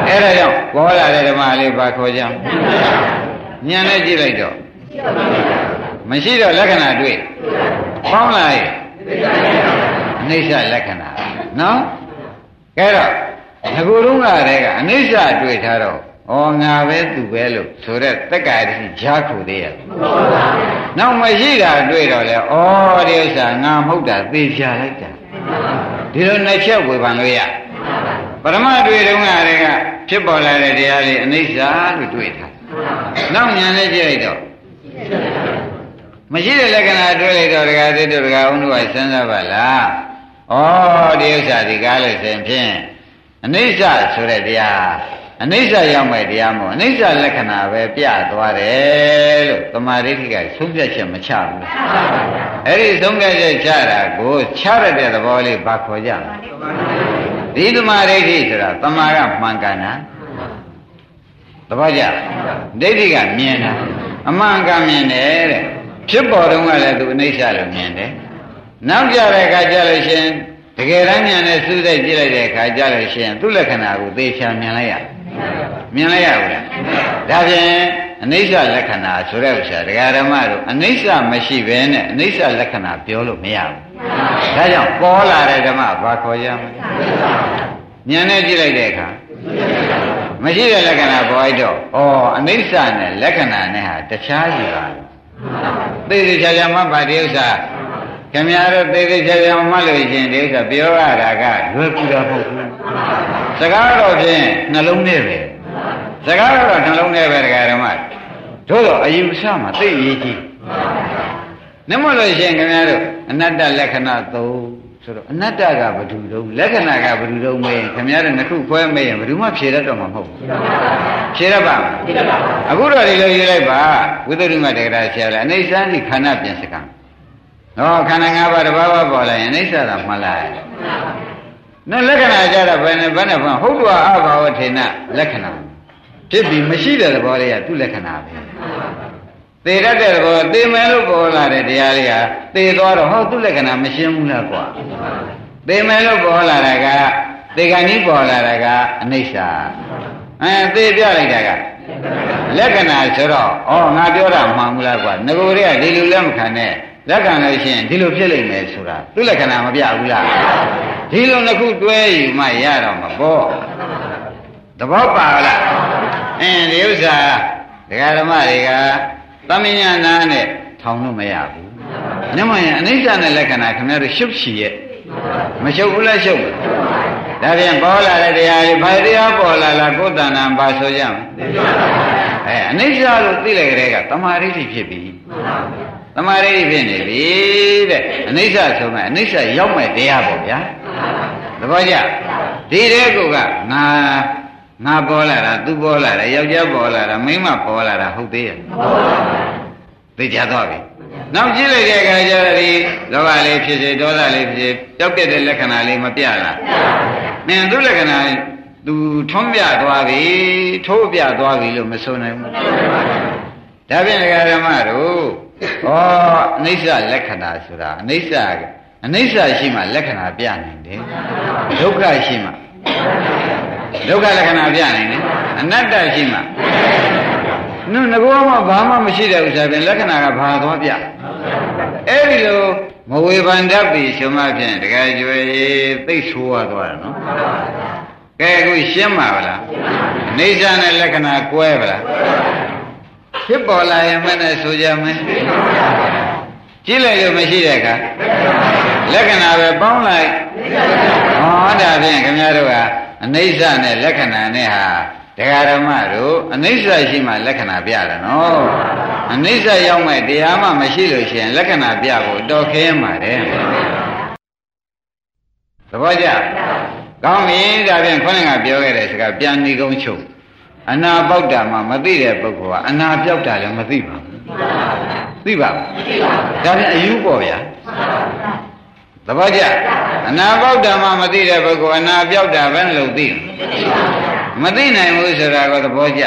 အဲ့ဒါကြောင့်ပေါ်လာတဲ့ဓမ္မလေးပါခေါ်ကြညံနဲ့ကြည့်လိုက်တော့မရှိတော့လက္ခဏာတွေ့ပေါင်းလာရဲ့အနိစ္စလက္ခဏာနော်ကဲတော့ ငကိုယ်တုန်းကတည်းကအနိစ္စတွေ့ထားတော့ဩငါပဲသူပဲလို့ဆိုတဲ့တက္ကရာတိဈာခုသေးရဲ့နောက်မရှိတာတွေ့တော့လေဩဒီဥစ္စာငါမဟုတ်တာသေချာလိုက်တာဒီလိုနှစ်ချက်ဝေဖန်လို့ရပရမတွေ့တုန်းကတည်းကဖြစ်ပေါ်လာတဲ့တရားလေးအနိစ္စလို့တွေ့ထားနောက်ညာနဲ့ကြည့်လိုက်တော့မရှိတဲ့လက္ခဏာတွေ့လိုက်တော့ဒကာသစ်တို့ဒကာဦးတို့ကစဉ်းစားပါလားဩဒီဥစ္စာဒီကားလို့ဆိုရင်ဖြင့် အနိစ္စဆိုတဲ့တရားအနိစ္စရောက်မဲ့တရားမို့အနိစ္စလက္ခဏာပဲပြသွားတယ်လို့တမာရိဋ္ဌိကသုံးဖြတ်ချက်မချဘူးလားအဲ့ဒီသုံးဖြတ်ချက်ချတာကိုချရတဲ့သဘောလေးဘာခေါ်ကြလဲဒီတမာရိဋ္ဌိဆိုတာတမာကမှန်ကန်တာသဘောကျဒိဋ္ဌိကမြင်တာအမှန်ကန်မြင်တယ်တဲ့ဖြစ်ပေါ်တော့ကလည်းသူအနိစ္စလို့မြင်တယ်နောက်ကြတဲ့အခါကျလို့ရှင် တကယ်တမ်းဉာဏ်နဲ့စူးစိုက်ကြည့်လိုက်တဲ့အခါကျလို့ရှင်သူ့လက္ခဏာကိုသေချာမြင်လိုက်ရမြင်လိုက်ရဘူးလားဒါဖြင့်အနိစ္စလက္ခဏာဆိုတဲ့ဥစ္စာဒကာဓမ္မတို့အနိစ္စမရှိဘဲနဲ့အနိစ္စလက္ခဏာပြောလို့မရဘူးဒါကြောင့်ပေါ်လာတဲ့ဓမ္မဘာခေါ်ကြမလဲဉာဏ်နဲ့ကြည့်လိုက်တဲ့အခါမရှိတဲ့လက္ခဏာပေါ်လိုက်တော့ဩအနိစ္စနဲ့လက္ခဏာနဲ့ဟာတခြားစီပါသိသိချာချာမှတ်ပါဒီဥစ္စာ ခင်ဗျားတို့သေသေးချာချာမှတ်လို့ရှင်ဒီဥစ္စာပြောရတာကလွယ်ကူတာမဟုတ်ဘူးစကားတော့ဖြင့်နှလုံးထဲပဲစကားတော့နှလုံးထဲပဲတရားဓမ္မတို့တော့အယူဆမှာသိရေးကြီးနမလို့ရှင်ခင်ဗျားတို့အနတ္တလက္ခဏာသုံးဆိုတော့အနတ္တကဘယ်သူတုံးလက္ခဏာကဘယ်သူတုံးမေးခင်ဗျားတို့နှစ်ခုခွဲမေးရင်ဘယ်သူမှဖြေတတ်တော့မှာမဟုတ်ဘူးဖြေတတ်ပါအခုတော့ဒီလိုယူလိုက်ပါဝိသုဒ္ဓိမတေကရာဆရာလည်းအနေစမ်းဒီခန္ဓာပြင်စကံ ဟောခန္ဓာ၅ပါးတဘာဝပေါ်လာရင်အိဋ္ဌတာမှတ်လိုက်နော်လက္ခဏာကြတော့ဘယ်နဲ့ဘယ်နဲ့ဘဟုတ်တော်အဘာဝထေနလက္ခဏာဖြစ်ပြီးမရှိတဲ့သဘောလေးကသူ့လက္ခဏာပဲသေရတဲ့သဘောသေမယ်လို့ပေါ်လာတဲ့တရားလေးဟာသေသွားတော့ဟောသူ့လက္ခဏာမရှင်းဘူးလားကွာသေမယ်လို့ပေါ်လာတာကသေကံကြီးပေါ်လာတာကအနိစ္စအဲသေပြလိုက်တာကလက္ခဏာဆိုတော့ဩငါပြောတာမှန်ဘူးလားကွာငကိုတွေကဒီလိုလည်းမခံနဲ့ လက်ခံလို့ရှိရင်ဒီလိုဖြစ်လိမ့်မယ်ဆိုတာသူ့လက္ခဏာမပြဘူးလားဒီလိုနှစ်ခုတွဲယူမှရတော့မှာပေါ့သဘောပါလားအင်းဒီဥစ္စာဒကာဓမ္မတွေကသမဉာဏနဲ့ထောင်လို့မရဘူးညမရင်အနိစ္စနဲ့လက္ခဏာခင်ဗျားတို့ရှုပ်ချီရဲ့မရှုပ်ဘူးလားရှုပ်ဘူးဒဒါဖြင့်ပေါ်လာတဲ့တရားတွေဘာတရားပေါ်လာလားကိုယ်တဏ္ဍာပါဆိုကြမအဲအနိစ္စလို့သိလိုက်ကြတဲ့ကတမာရိဋ္ဌိဖြစ်ပြီ တမာရိဋ္ဌိဖြစ်နေပြီတဲ့အနိစ္စဆိုမဲ့အနိစ္စရောက်မဲ့တရားပေါ့ဗျာသဘောကျဒီတဲ့ကူကငါငါပေါ်လာတာသူပေါ်လာတာယောက်ျားပေါ်လာတာမိန်းမပေါ်လာတာဟုတ်သေးရဲ့သိကြတော့ပြီနောက်ကြည့်လိုက်တဲ့အခါကျတော့ဒီလောဘလေးဖြစ်စေဒေါသလေးဖြစ်စေတောက်ပြတဲ့လက္ခဏာလေးမပြလားနင်သူ့လက္ခဏာသူထွန်းပြသွားပြီထိုးပြသွားပြီလို့မဆိုနိုင်ဘူးဒါဖြင့်ဒကာဓမ္မတို့ ဩအနိစ္စလက္ခဏာဆိုတာအနိစ္စအနိစ္စရှိမှလက္ခဏာပြနိုင်တယ်ဒုက္ခရှိမှဒုက္ခလက္ခဏာပြနိုင်တယ်အနတ္တရှိမှနုငကောမှဘာမှမရှိတဲ့ဥစ္စာဖြင့်လက္ခဏာကဘာသွားပြအဲ့ဒီလိုမဝေဖန်တတ်ပြီဆိုမှဖြင့်တကယ်ကြွယ်သိဆိုးရသွားတယ်နော်ကဲအခုရှင်းပါဗလားအိဋ္ဌာနဲ့လက္ခဏာကွဲဗလား ဖြစ်ပေါ်လာရင်မနဲ့ဆိုကြမယ်ကြည့်လိုက်လို့မရှိတဲ့အခါလက္ခဏာပဲပေါင်းလိုက်ဟောဒါဖြင့်ခင်ဗျားတို့ကအနိစ္စနဲ့လက္ခဏာနဲ့ဟာတရားဓမ္မတို့အနိစ္စရှိမှလက္ခဏာပြတယ်နော်အနိစ္စရောက်မဲ့တရားမှမရှိလို့ရှိရင်လက္ခဏာပြဖို့တော်ခင်းပါတယ်သဘောကျကောင်းပြီဒါဖြင့်ခေါင်းကပြောခဲ့တဲ့စကားပြန်နေကုန်ချုပ် အနာပေါက်တာမှမသိတဲ့ပုဂ္ဂိုလ်ကအနာပြောက်တာလည်းမသိပါဘူးသိပါဘူးဒါဖြင့်အယူပေါ့ဗျာသဘောကျအနာပေါက်တာမှမသိတဲ့ပုဂ္ဂိုလ်အနာပြောက်တာပဲလို့သိမသိနိုင်ဘူးဆိုတာကိုသဘောကျ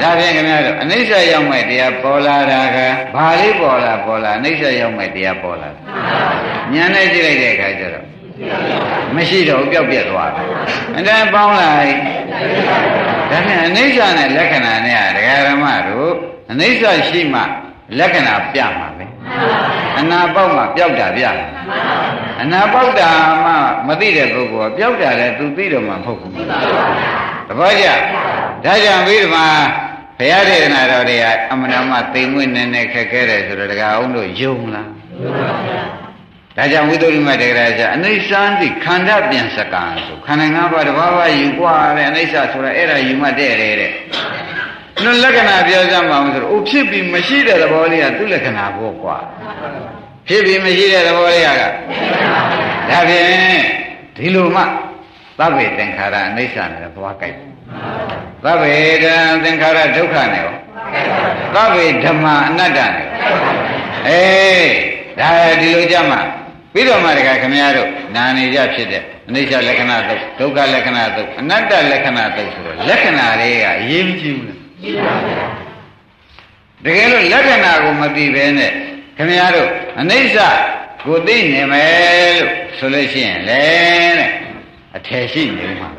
ဒါဖြင့်ခင်ဗျားတို့အနိစ္စရောက်မဲ့တရားပေါ်လာတာကဘာလေးပေါ်လာပေါ်လာအနိစ္စရောက်မဲ့တရားပေါ်လာဉာဏ်နဲ့ကြည့်လိုက်တဲ့အခါကျတော့ မရှိတော့ပျောက်ပြက်သွားတယ်အတိုင်းပေါင်းလိုက်ဒါဖြင့်အနိစ္စနဲ့လက္ခဏာနဲ့ဒကာရမတို့အနိစ္စရှိမှလက္ခဏာပြမှာပဲအနာပေါက်မှပျောက်တာပြမှာအနာပေါက်တာမှမသိတဲ့ပုဂ္ဂိုလ်ကပျောက်တာလည်းသူသိတော့မှမဟုတ်ဘူးတပည့်ကြဒါကြောင့်ပြီးဒီမှာဘုရားဒေသနာတော်တွေကအမှန်တမ်းသိမ်မွေ့နေနေခက်ခဲတယ်ဆိုတော့ဒကာအောင်တို့ယုံလား ဒါကြောင့်ဝိသုရိမတေကရာကျအနိစ္စံတိခန္ဓာပြန်စကံဆိုခန္ဓာ၅ပါးတဘာဝယူกว่าတဲ့အနိစ္စဆိုတာအဲ့ဒါယူမှတဲ့တယ်တဲ့နှလက္ခဏာပြောစမ်းပါအောင်ဆိုတော့အိုဖြစ်ပြီးမရှိတဲ့သဘောလေးကသူ့လက္ခဏာဘောกว่าဖြစ်ပြီးမရှိတဲ့သဘောလေးကဒါဖြင့်ဒီလိုမှသဗ္ဗေသင်္ခါရအနိစ္စနဲ့သွားကြိုက်သဗ္ဗေတံသင်္ခါရဒုက္ခနဲ့ရောသဗ္ဗေဓမ္မအနတ္တနဲ့အေးဒါဒီလိုကြမှာ ပြီးတော့မှတခါခမည်းတော်နာနေကြဖြစ်တဲ့အနိစ္စလက္ခဏာသုတ်ဒုက္ခလက္ခဏာသုတ်အနတ္တလက္ခဏာသုတ်ဆိုတော့လက္ခဏာတွေကအရေးမကြီးဘူးလားတကယ်လို့လက္ခဏာကိုမသိဘဲနဲ့ခမည်းတော်အနိစ္စကိုသိနေမယ်လို့ဆိုလို့ရှိရင်လေတဲ့အထယ်ရှိနေမှာ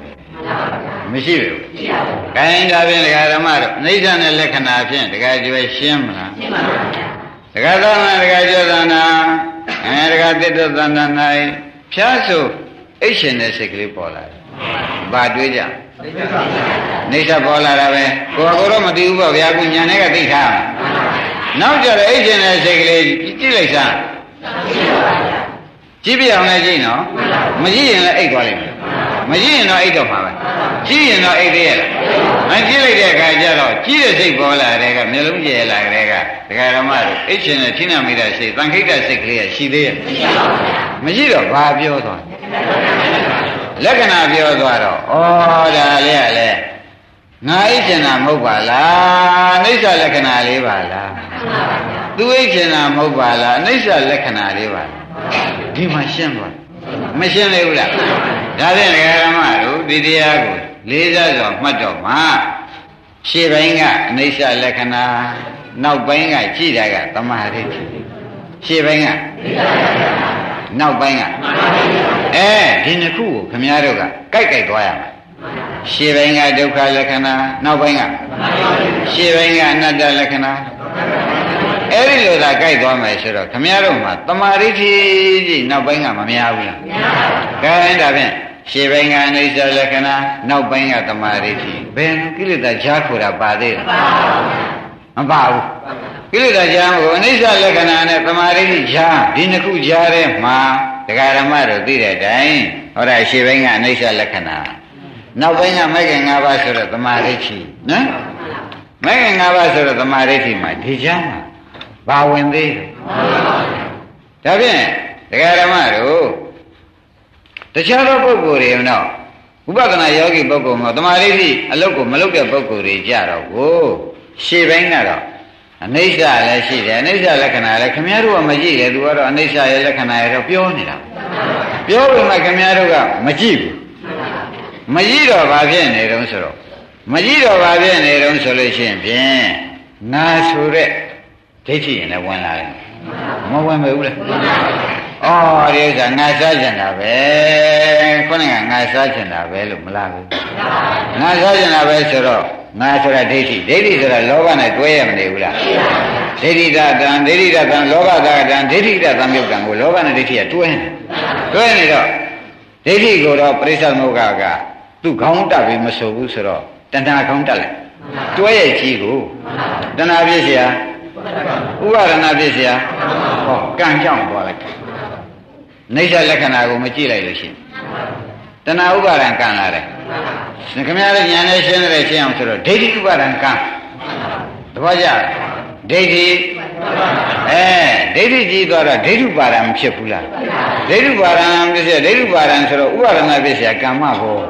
မရှိဘူး။ကဲဒါဖြင့်ဒကာဓမ္မတို့အနိစ္စနဲ့လက္ခဏာဖြင့်ဒကာကျွယ်ရှင်းမလားရှင်းပါပါဒကာသနာဒကာကျောသနာ အဲဒကာတိတ္တသနာ၌ဖြားဆိုအိတ်ရှင်တဲ့စိတ်ကလေးပေါ်လာတယ်။ဘာတွေးကြနေသပေါ်လာတာပဲကိုယ်ကတော့မသိဘူးပေါ့ဗျာကိုညာနဲ့ကသိထားမှာနောက်ကြတော့အိတ်ရှင်တဲ့စိတ်ကလေးကြည့်လိုက်စမ်းကြည့်ပြအောင်လည်းကြည့်နော်မကြည့်ရင်လည်းအိတ်သွားလိမ့်မယ် မကြည့်ရင်တော့အိတ်တော့မှာပဲကြည့်ရင်တော့အိတ်သေးရဲ့မကြည့်လိုက်တဲ့အခါကျတော့ကြည့်တဲ့စိတ်ပေါ်လာတဲ့ကမျိုးလုံးကျဲလာတဲ့ကဒကာရမတို့အိတ်ရှင်နဲ့ထိနာမိတဲ့စိတ်တန်ခိတ်တဲ့စိတ်ကလေးကရှိသေးရဲ့မရှိတော့ဘာပြောသွားလက္ခဏာပြောသွားတော့ဩဒါလေးကလည်းငါအိတ်ရှင်တာမဟုတ်ပါလားအိဋ္ဌလက္ခဏာလေးပါလားသူအိတ်ရှင်တာမဟုတ်ပါလားအိဋ္ဌလက္ခဏာလေးပါလားဒီမှာရှင်းသွား မရှင်းလေဘူးလားဒါဖြင့်ဒကာရမတို့ဒီတရားကိုလေးစားစွာမှတ်တော့မှရှေ့ပိုင်းကအနိစ္စလက္ခဏာနောက်ပိုင်းကကြည့်တာကသမာဓိရှေ့ပိုင်းကနောက်ပိုင်းကအဲဒီနှစ်ခုကိုခမည်းတော်ကကြိုက်ကြိုက်သွားရမှာရှေ့ပိုင်းကဒုက္ခလက္ခဏာနောက်ပိုင်းကရှေ့ပိုင်းကအနတ္တလက္ခဏာ အဲ့ဒီလိုသာကြိုက်သွားမယ်ဆိုတော့ခမည်းတော်မှာတမာရိဋ္ဌိကြီးနောက်ပိုင်းကမများဘူးလားမများပါဘူး။ကဲဒါဖြင့်ရှေ့ပိုင်းကအနိစ္စလက္ခဏာနောက်ပိုင်းကတမာရိဋ္ဌိဘယ်ကိလေသာကြားခေါ်တာပါသေးလားမပါဘူးကိလေသာကြားကိုအနိစ္စလက္ခဏာနဲ့တမာရိဋ္ဌိကြားဒီနှစ်ခုကြားထဲမှာတရားဓမ္မတို့သိတဲ့အတိုင်းဟောတာရှေ့ဘင်းကအနိစ္စလက္ခဏာနောက်ဘင်းကမဲ့ခင်၅ပါးဆိုတော့သမာဓိရှိနော်မဲ့ခင်၅ပါးဆိုတော့သမာဓိရှိမှာဒီချမ်းမှာ ဘာဝင်သေးလဲဒါဖြင့်တရားဓမ္မတို့တခြားသောပုဂ္ဂိုလ်တွေတော့ဥပဒနာယောဂီပုဂ္ဂိုလ်မှာသမာဓိရှိအလုတ်ကိုမလုတ်တဲ့ပုဂ္ဂိုလ်တွေကြတော့ကိုရှေ့ဘင်းကတော့အနိစ္စလည်းရှိတယ်အနိစ္စလက္ခဏာလည်းခမည်းတော်ကမကြည့်လေသူကတော့အနိစ္စရဲ့လက္ခဏာရဲ့တော့ပြောနေတာပြောပေမဲ့ခမည်းတော်ကမကြည့်ဘူးမကြည့်တော့ဘာဖြစ်နေတုံးဆိုတော့မကြည့်တော့ဘာဖြစ်နေတုံးဆိုလို့ရှိရင်ဖြင့်ငါဆိုတဲ့ ဒိဋ္ဌိရင်လည်းဝင်လာတယ်မဝင်ပဲဘူးလေအော်ဒီကငါစားကျင်တာပဲခုနကငါစားကျင်တာပဲလို့မလားဘူးငါစားကျင်တာပဲဆိုတော့ငါဆိုတာဒိဋ္ဌိဒိဋ္ဌိဆိုတာလောဘနဲ့တွဲရမနေဘူးလားဒိဋ္ဌိတတံဒိဋ္ဌိတတံလောဘတတံဒိဋ္ဌိတသံယုတ်တံကိုလောဘနဲ့ဒိဋ္ဌိကတွဲနေတွဲနေတော့ဒိဋ္ဌိကိုတော့ပရိစ္ဆေသမုဂ္ဂကသူ့ခေါင်းတက်ပြီးမဆိုဘူးဆိုတော့တဏှာခေါင်းတက်လိုက်တွဲရဲ့ကြီးကိုတဏှာပြည့်စရာ ဥပါဒနာပြည့်เสียဟောကံကြောင့်သွားလိုက်နေဆလက္ခဏာကိုမကြည့်လိုက်လို့ရှိရင်တဏှာဥပါဒံကံလာတယ်ခင်ဗျားတို့ညာနဲ့ရှင်းတယ်ရှင်းအောင်ဆိုတော့ဒိဋ္ဌိဥပါဒံကံတပည့်ကြဒိဋ္ဌိအဲဒိဋ္ဌိကြီးသွားတော့ဒိဋ္ဌုပါဒံမဖြစ်ဘူးလားဒိဋ္ဌုပါဒံဖြစ်စေဒိဋ္ဌုပါဒံဆိုတော့ဥပါဒနာဖြစ်เสียကမ္မဘော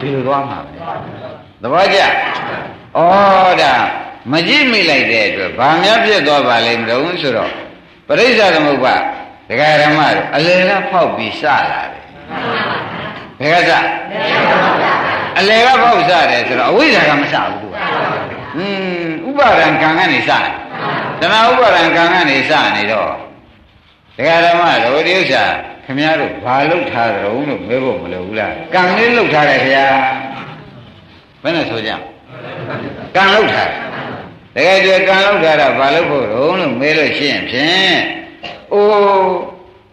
ဒီလိုသွားမှာပဲသဘောကျဩဒါ မကြည့်မိလိုက်တဲ့အတွက်ဘာများဖြစ်သွားပါလိမ့်မလို့ဆိုတော့ပရိစ္ဆသမုပ္ပါဒကာရမတို့အလယ်ကဖောက်ပြီးစလာတယ်ဘယ်ကစအလယ်ကဖောက်စတယ်ဆိုတော့အဝိဇ္ဇာကမစဘူးသူကอืมဥပါဒံကံကနေစတယ်တဏှာဥပါဒံကံကနေစနေတော့ဒကာရမတို့ဒီဥစ္စာခင်ဗျားတို့ဘာလုပ်ထားကြုံလို့မဲဖို့မလိုဘူးလားကံလေးလုပ်ထားတယ်ခင်ဗျာဘယ်နဲ့ဆိုကြကံလုပ်ထားတ ကယ်ကြကံလုပ်ထားတာဘာလုပ်ဖို့တုံးလို့မဲလို့ရှိရင်ဖြင့်အိုး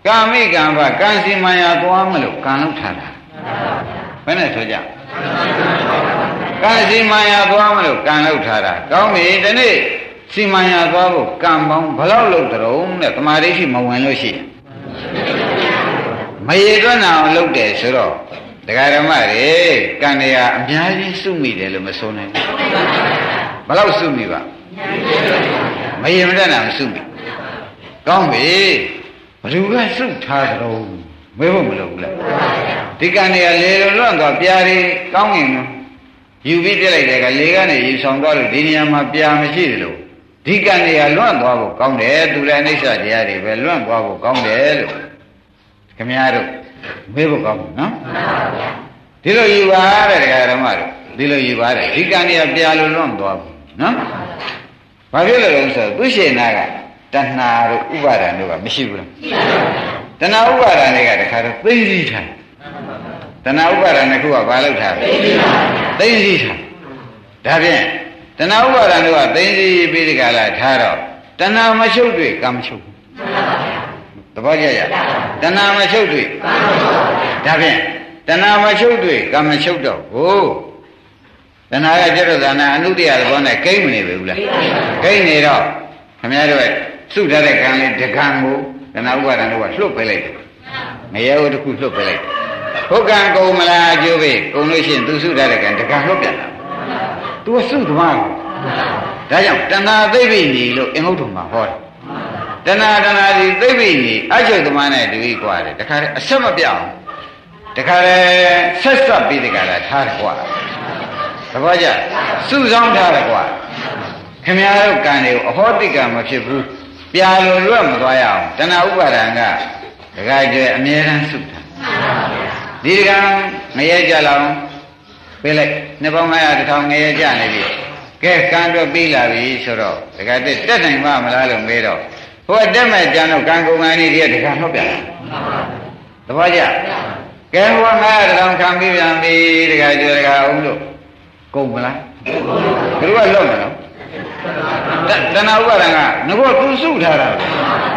ကာမိကံဘကံစီမညာသွားမလို့ကံလုပ်ထားတာဘယ်နဲ့ဆိုကြကံစီမညာသွားမလို့ကံလုပ်ထားတာကောင်းပြီဒီနေ့စီမညာသွားဖို့ကံပေါင်းဘယ်လောက်လုပ်ကြုံတဲ့တမာရိရှိမဝင်လို့ရှိရင်မရေတွက်နာအောင်လုပ်တယ်ဆိုတော့တရားဓမ္မတွေကံတရားအများကြီးစုမိတယ်လို့မဆိုနိုင်ဘူးဘယ်လောက်စုမိပါ မရေမတွက်နာအောင်စုမိကောင်းပြီဘ누구ကစုထားကြုံမဲဖို့မလုပ်ဘူးလားဒီကံတွေကလေလွန်လွန်တော့ပြားတွေကောင်းငင်လို့ယူပြီးပြလိုက်တဲ့ကလေကနေယူဆောင်သွားလို့ဒီနေရာမှာပြာမရှိတယ်လို့ဒီကံတွေကလွန့်သွားဖို့ကောင်းတယ်သူလည်းအိဋ္ဌတရားတွေပဲလွန့်သွားဖို့ကောင်းတယ်လို့ခင်ဗျားတို့မေးဖို့ကောင်းဘူးနော်ဒီလိုယူပါတဲ့တရားဓမ္မတို့ဒီလိုယူပါတယ်ဒီကံတွေကပြာလို့လွန့်သွားဘူးနော် ဘာဖြစ်လို့လဲဆိုတော့သူရှင်နာကတဏှာတို့ဥပါဒံတို့ကမရှိဘူးလားတဏှာဥပါဒံတွေကတခါတော့သိသိထားတဏှာဥပါဒံတစ်ခုကဘာလို့ထားလဲသိသိထားဒါဖြင့်တဏှာဥပါဒံတို့ကသိသိပြီးဒီကလာထားတော့တဏှာမချုပ်တွေ့ကံမချုပ်ဘူးသဘောကျရတဏှာမချုပ်တွေ့ဒါဖြင့်တဏှာမချုပ်တွေ့ကံမချုပ်တော့ဘူး တဏှာကကျတော့ဇာနာအနုတ္တရသဘောနဲ့ကိမ့်မနေဘူးလားကိမ့်နေတော့ခင်ဗျားတို့စုထားတဲ့ကံလေးတကံကိုတဏှာဥပါဒံတို့ကလွတ်ပေးလိုက်တယ်ငရဲဝတ္တခုလွတ်ပေးလိုက်တယ်ဟုတ်ကံကုန်မလားအကျိုးပဲကုန်လို့ရှိရင်သူစုထားတဲ့ကံတကံလွတ်ပြန်တာသူကစုသမားဒါကြောင့်တဏှာသိဗ္ဗိညီလို့အင်္ဂုတ္တမှာဟောတယ်တဏှာတဏှာဒီသိဗ္ဗိညီအချုပ်သမားနဲ့တူပြီးกว่าတယ်တခါတည်းအဆက်မပြောင်းတခါတည်းဆက်ဆက်ပြီးတခါတည်းထားတယ်กว่า သဘောကျစုဆောင်ထားတယ်ကွာခင်ဗျားတို့ကံတွေကိုအဟောတိကံမဖြစ်ဘူးပြာလိုလွတ်မသွားရအောင်တဏှာဥပါဒံကဒကာကျဲအမြဲတမ်းစုတာဒီကံငရဲကြလောင်ပေးလိုက်နှစ်ပေါင်း900တစ်ထောင်ငရဲကြနေပြီကဲကံတော့ပြီးလာပြီဆိုတော့ဒကာတက်တက်နိုင်ပါမလားလို့မေးတော့ဟိုတက်မဲ့ကြံတော့ကံကုန်ကံနေတည်းဒကာဟုတ်ပြန်လားသဘောကျကဲဟို900တစ်ထောင်ခံပြီးပြန်ပြီဒကာကျဲဒကာအောင်လို့ ကုန်မလားသူကလွတ်မလားတဏှာဥပါဒံကငါကသူစုထားတာ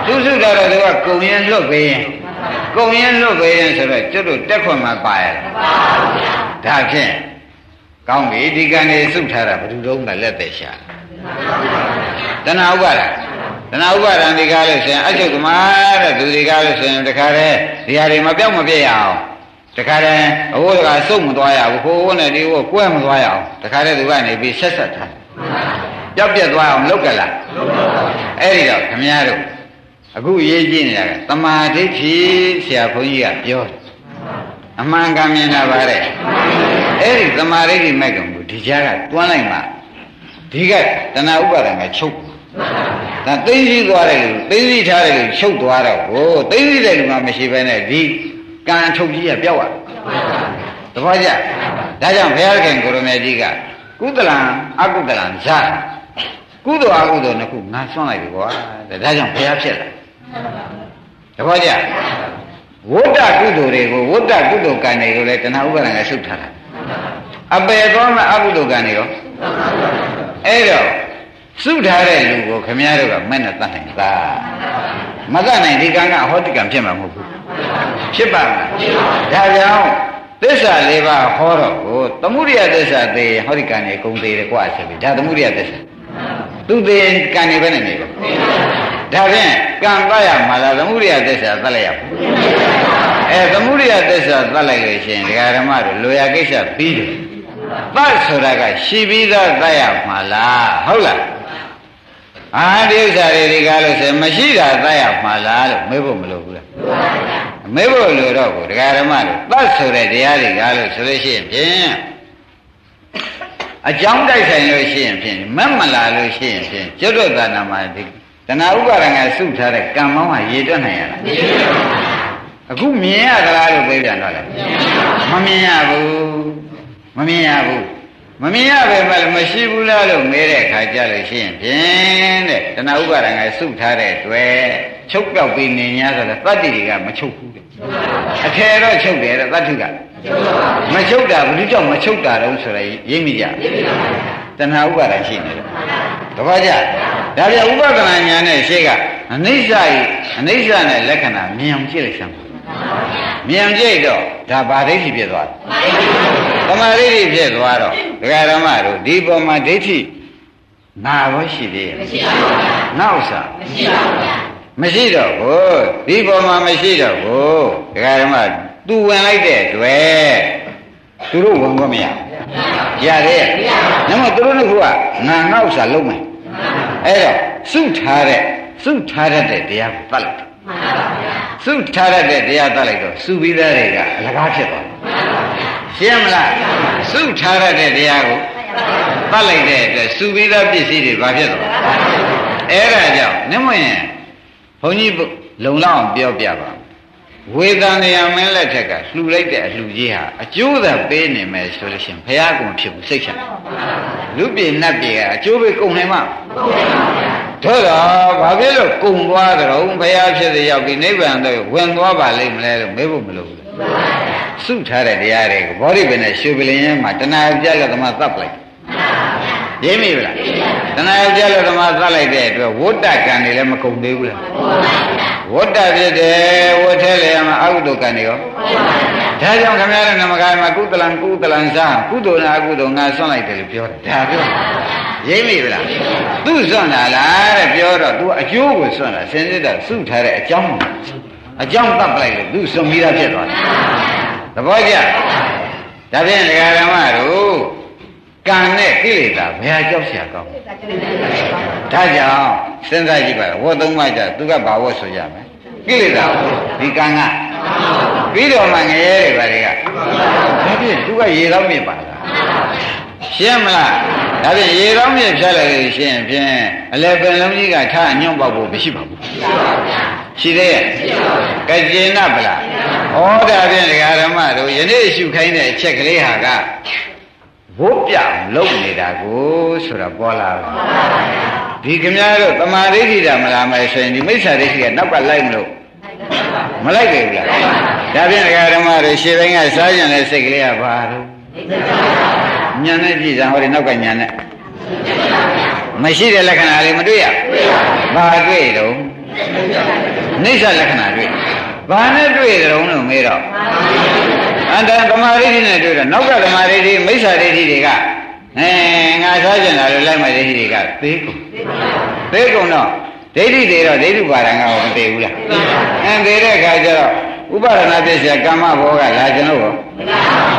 သူစုထားတော့သူကကုံရင်လွတ်ပေးရင်ကုံရင်လွတ်ပေးရင်ဆိုတော့ကျွတ်တို့တက်ခွန်မှာပါရဒါဖြင့်ကောင်းပြီဒီကံနေစုထားတာဘယ်သူတုံးကလက်သက်ရှာတဏှာဥပါဒံတဏှာဥပါဒံဒီကားလို့ဆိုရင်အချုပ်သမားတဲ့သူဒီကားလို့ဆိုရင်တခါတည်းဒီဟာတွေမပြောက်မပြည့်ရအောင် တခါတည်းအဝိုးကစုပ်မသွားရဘူးခိုးဝနဲ့ဒီဝကွဲမသွားရအောင်တခါတည်းသူကနေပြီးဆက်ဆက်ထားပြောက်ပြက်သွားအောင်လုပ်ကြလားအဲ့ဒီတော့ခမည်းတော်အခုရေးကြည့်နေတာကတမာဒိဋ္ဌိဆရာဘုန်းကြီးကပြောအမှန်ကမြင်တာပါတဲ့အဲ့ဒီတမာဒိဋ္ဌိမဲ့ကောင်ကိုဒီကြားကတွန်းလိုက်မှဒီကတဏှာဥပါဒံကချုပ်ဒါသိသိသွားတယ်လို့သိသိထားတယ်လို့ချုပ်သွားတော့ဟိုသိသိတဲ့လူမှမရှိဘဲနဲ့ဒီ ကံထုတ်ကြီးကပြောက်သွားတပည့်ကြဒါကြောင့်ဘုရားခင်ကိုရမေကြီးကကုသလံအကုသလံဇာကုသိုလ်အကုသိုလ်နှစ်ခုငါဆွမ်းလိုက်ပြီကွာဒါကြောင့်ဘုရားဖြစ်လာတပည့်ကြဝဋ္တကုသိုလ်တွေကိုဝဋ္တကုသိုလ်ကံတွေကိုလည်းတဏှာဥပါဒံကဆုတ်ထားတာအပယ်သွားမှအကုသိုလ်ကံတွေရောအဲ့တော့စုထားတဲ့လူကိုခမည်းတော်ကမဲ့နဲ့တတ်နိုင်တာမတတ်နိုင်ဒီကံကဟောတိကံဖြစ်မှာမဟုတ်ဘူး ဖြစ်ပါမလားဒါကြောင့်သစ္စာလေးပါးဟောတော့ကိုသမှုရိယသစ္စာသေးဟောဒီကံနေအကုန်သေးတယ်ကွာဆိုပြီးဒါသမှုရိယသစ္စာသူသေးကံနေပဲနဲ့နေပါဒါဖြင့်ကံတတ်ရမှာလားသမှုရိယသစ္စာတတ်လိုက်ရမှာအဲသမှုရိယသစ္စာတတ်လိုက်လို့ရှိရင်ဒကာဓမ္မတို့လိုရာကိစ္စပြီးတယ်တတ်ဆိုတာကရှိပြီးသားတတ်ရမှာလားဟုတ်လား အာဒီဥစ္စာတွေဒီကားလို့ဆိုမရှိတာတတ်ရမှာလားလို့မေးဖို့မလိုဘူးလားမေးဖို့လိုတော့ဘူးဒကာဓမ္မတို့တတ်ဆိုတဲ့တရားတွေကားလို့ဆိုလို့ရှိရင်ဖြင့်အကြောင်းတိုက်ဆိုင်လို့ရှိရင်ဖြင့်မက်မလာလို့ရှိရင်ဖြင့်ကျွတ်တော့သာနာမှာဒီတဏှာဥပါဒံကစုထားတဲ့ကံမောင်းဟာရေတွက်နိုင်ရလားအခုမြင်ရသလားလို့ပြောပြန်တော့လေမမြင်ရဘူးမမြင်ရဘူး မမြင်ရပဲမလို့မရှိဘူးလားလို့မေးတဲ့အခါကျလို့ရှိရင်ဖြင့်တဲ့တဏှာဥပါဒံကစုထားတဲ့တွေ့ချုပ်ပြောက်ပြီးနေ냐ဆိုတော့တတ္တိတွေကမချုပ်ဘူးတဲ့အထယ်တော့ချုပ်တယ်တဲ့တတ္ထုကမချုပ်တာဘယ်လိုကြောင့်မချုပ်တာတုံးဆိုတော့ရိပ်မိကြတဏှာဥပါဒံရှိနေတယ်တပည့်ကြဒါပြဥပဒနာညာနဲ့ရှေ့ကအနိစ္စဤအနိစ္စနဲ့လက္ခဏာမြင်အောင်ကြည့်လိုက်စမ်းမြင်ကြည့်တော့ဒါဗာဒိဋ္ဌိဖြစ်သွားတယ် သမာဓိဋ္ဌိဖြစ်သွားတော့ဒကာဓမ္မတို့ဒီပေါ်မှာဒိဋ္ဌိနာဘောရှိသေးရဲ့မရှိပါဘူးနောက်စားမရှိပါဘူးမရှိတော့ဘူးဒီပေါ်မှာမရှိတော့ဘူးဒကာဓမ္မသူဝင်လိုက်တဲ့တွေ့သူတို့ဝင်ခွင့်မရရတယ်နမသူတို့ကငါငေါ့စာလုံးမယ်အဲ့တော့စုထားတဲ့စုထားတဲ့တရားကိုတတ်လိုက်စုထားတဲ့တရားတတ်လိုက်တော့စုပြီးသားတွေကအလကားဖြစ်သွား ရှင်းမလားစုထားတဲ့တရားကိုတတ်လိုက်တဲ့အတွက်စုပြီးသားပစ္စည်းတွေဘာဖြစ်သွားအဲ့ဒါကြောင့်နမရင်ဘုန်းကြီးလုံလောက်အောင်ပြောပြပါဝေဒနာယမင်းလက်ထက်ကလှူလိုက်တဲ့အလှူကြီးဟာအကျိုးသာပေးနေမယ်ဆိုလို့ရှိရင်ဘုရားကုံဖြစ်ဘူးစိတ်ချလူပြည်နတ်ပြည်ကအကျိုးပေးကုန်နိုင်မှာထို့တော့ဘာဖြစ်လို့ကုံသွားကြတော့ဘုရားဖြစ်တဲ့ရောက်ပြီးနိဗ္ဗာန်တော့ဝင်သွားပါလိမ့်မလဲလို့မေးဖို့မလိုဘူး စုထားတဲ့တရားတွေကိုဘောဓိပင်နဲ့ရွှေပလင်ရဲမှာတဏှာပြလက်သမားသတ်ပလိုက်ရင်းမိဗလားတဏှာပြလက်သမားသတ်လိုက်တဲ့အတွက်ဝဋ္တကံတွေလည်းမကုန်သေးဘူးလားဝဋ္တဖြစ်တယ်ဝဋ္ထဲလေမှာအကုသိုလ်ကံတွေရောဒါကြောင့်ခင်ဗျားတို့နမကမှာကုသလံကုသလံစားကုသိုလ်နဲ့အကုသိုလ်ငါဆွန့်လိုက်တယ်လို့ပြောတယ်ဒါပြောရိပ်မိဗလားသူစွန့်တာလားတဲ့ပြောတော့ तू အကျိုးကိုစွန့်တာစင်စစ်တာစုထားတဲ့အကြောင်းအကြောင်းတတ်ပလိုက်လို့သူစွန့်ပြီးသားဖြစ်သွားတယ် သဘောကျဒါဖြင့်ဒကာဓမ္မတို့ကံနဲ့ကိလေသာဘယ်ဟာကြောက်ရှာကောင်းဒါကြောင့်စဉ်းစားကြည့်ပါလားဝတ်သုံးပါးကြသူကဘာဝတ်ဆိုရမလဲကိလေသာဒီကံကပြီးတော့မှငရဲတွေဘာတွေကဒါဖြင့်သူကရေတော့မြင်ပါလားရှင်းမလားဒါဖြင့်ရေတော့မြင်ဖြတ်လိုက်လို့ရှင်းဖြင့်အလဲပင်လုံးကြီးကထားအညွန့်ပေါက်ဖို့မရှိပါဘူးရှိသေးရဲ့ကကျေနပ်ပလား ဩဒါဖြင့်ဒကာဓမ္မတို့ယနေ့ရှုခိုင်းတဲ့အချက်ကလေးဟာကဘိုးပြလုံနေတာကိုဆိုတာပေါ်လာတယ်ဒီခမည်းတော်တမာရိဋ္ဌိတာမလာမယ်ဆိုရင်ဒီမိစ္ဆာဒိဋ္ဌိကနောက်ကလိုက်မလို့မလိုက်ကြဘူးလားဒါဖြင့်ဒကာဓမ္မတို့ရှေ့ပိုင်းကစားကြတဲ့စိတ်ကလေးကဘာလို့ညာနဲ့ကြည့်စမ်းဟောဒီနောက်ကညာနဲ့မရှိတဲ့လက္ခဏာလေးမတွေ့ရဘာတွေ့တော့နိစ္စလက္ခဏာတွေ့ ဘာနဲ့တွေ့ကြုံလို့မေးတော့အန္တသမာဓိနဲ့တွေ့တော့နောက်ကသမာဓိမိစ္ဆာဒိဋ္ဌိတွေကအဲငါစားကျင်လာလို့လိုက်မှဒိဋ္ဌိတွေကသေးကုန်သေးကုန်တော့တဒိဋ္ဌိတွေတော့ဒိဋ္ဌုပါဒံကဟောမသိဘူးလားအင်းသိတဲ့အခါကျတော့ဥပါဒနာပြည့်စရာကာမဘောကလာကျွန်တော်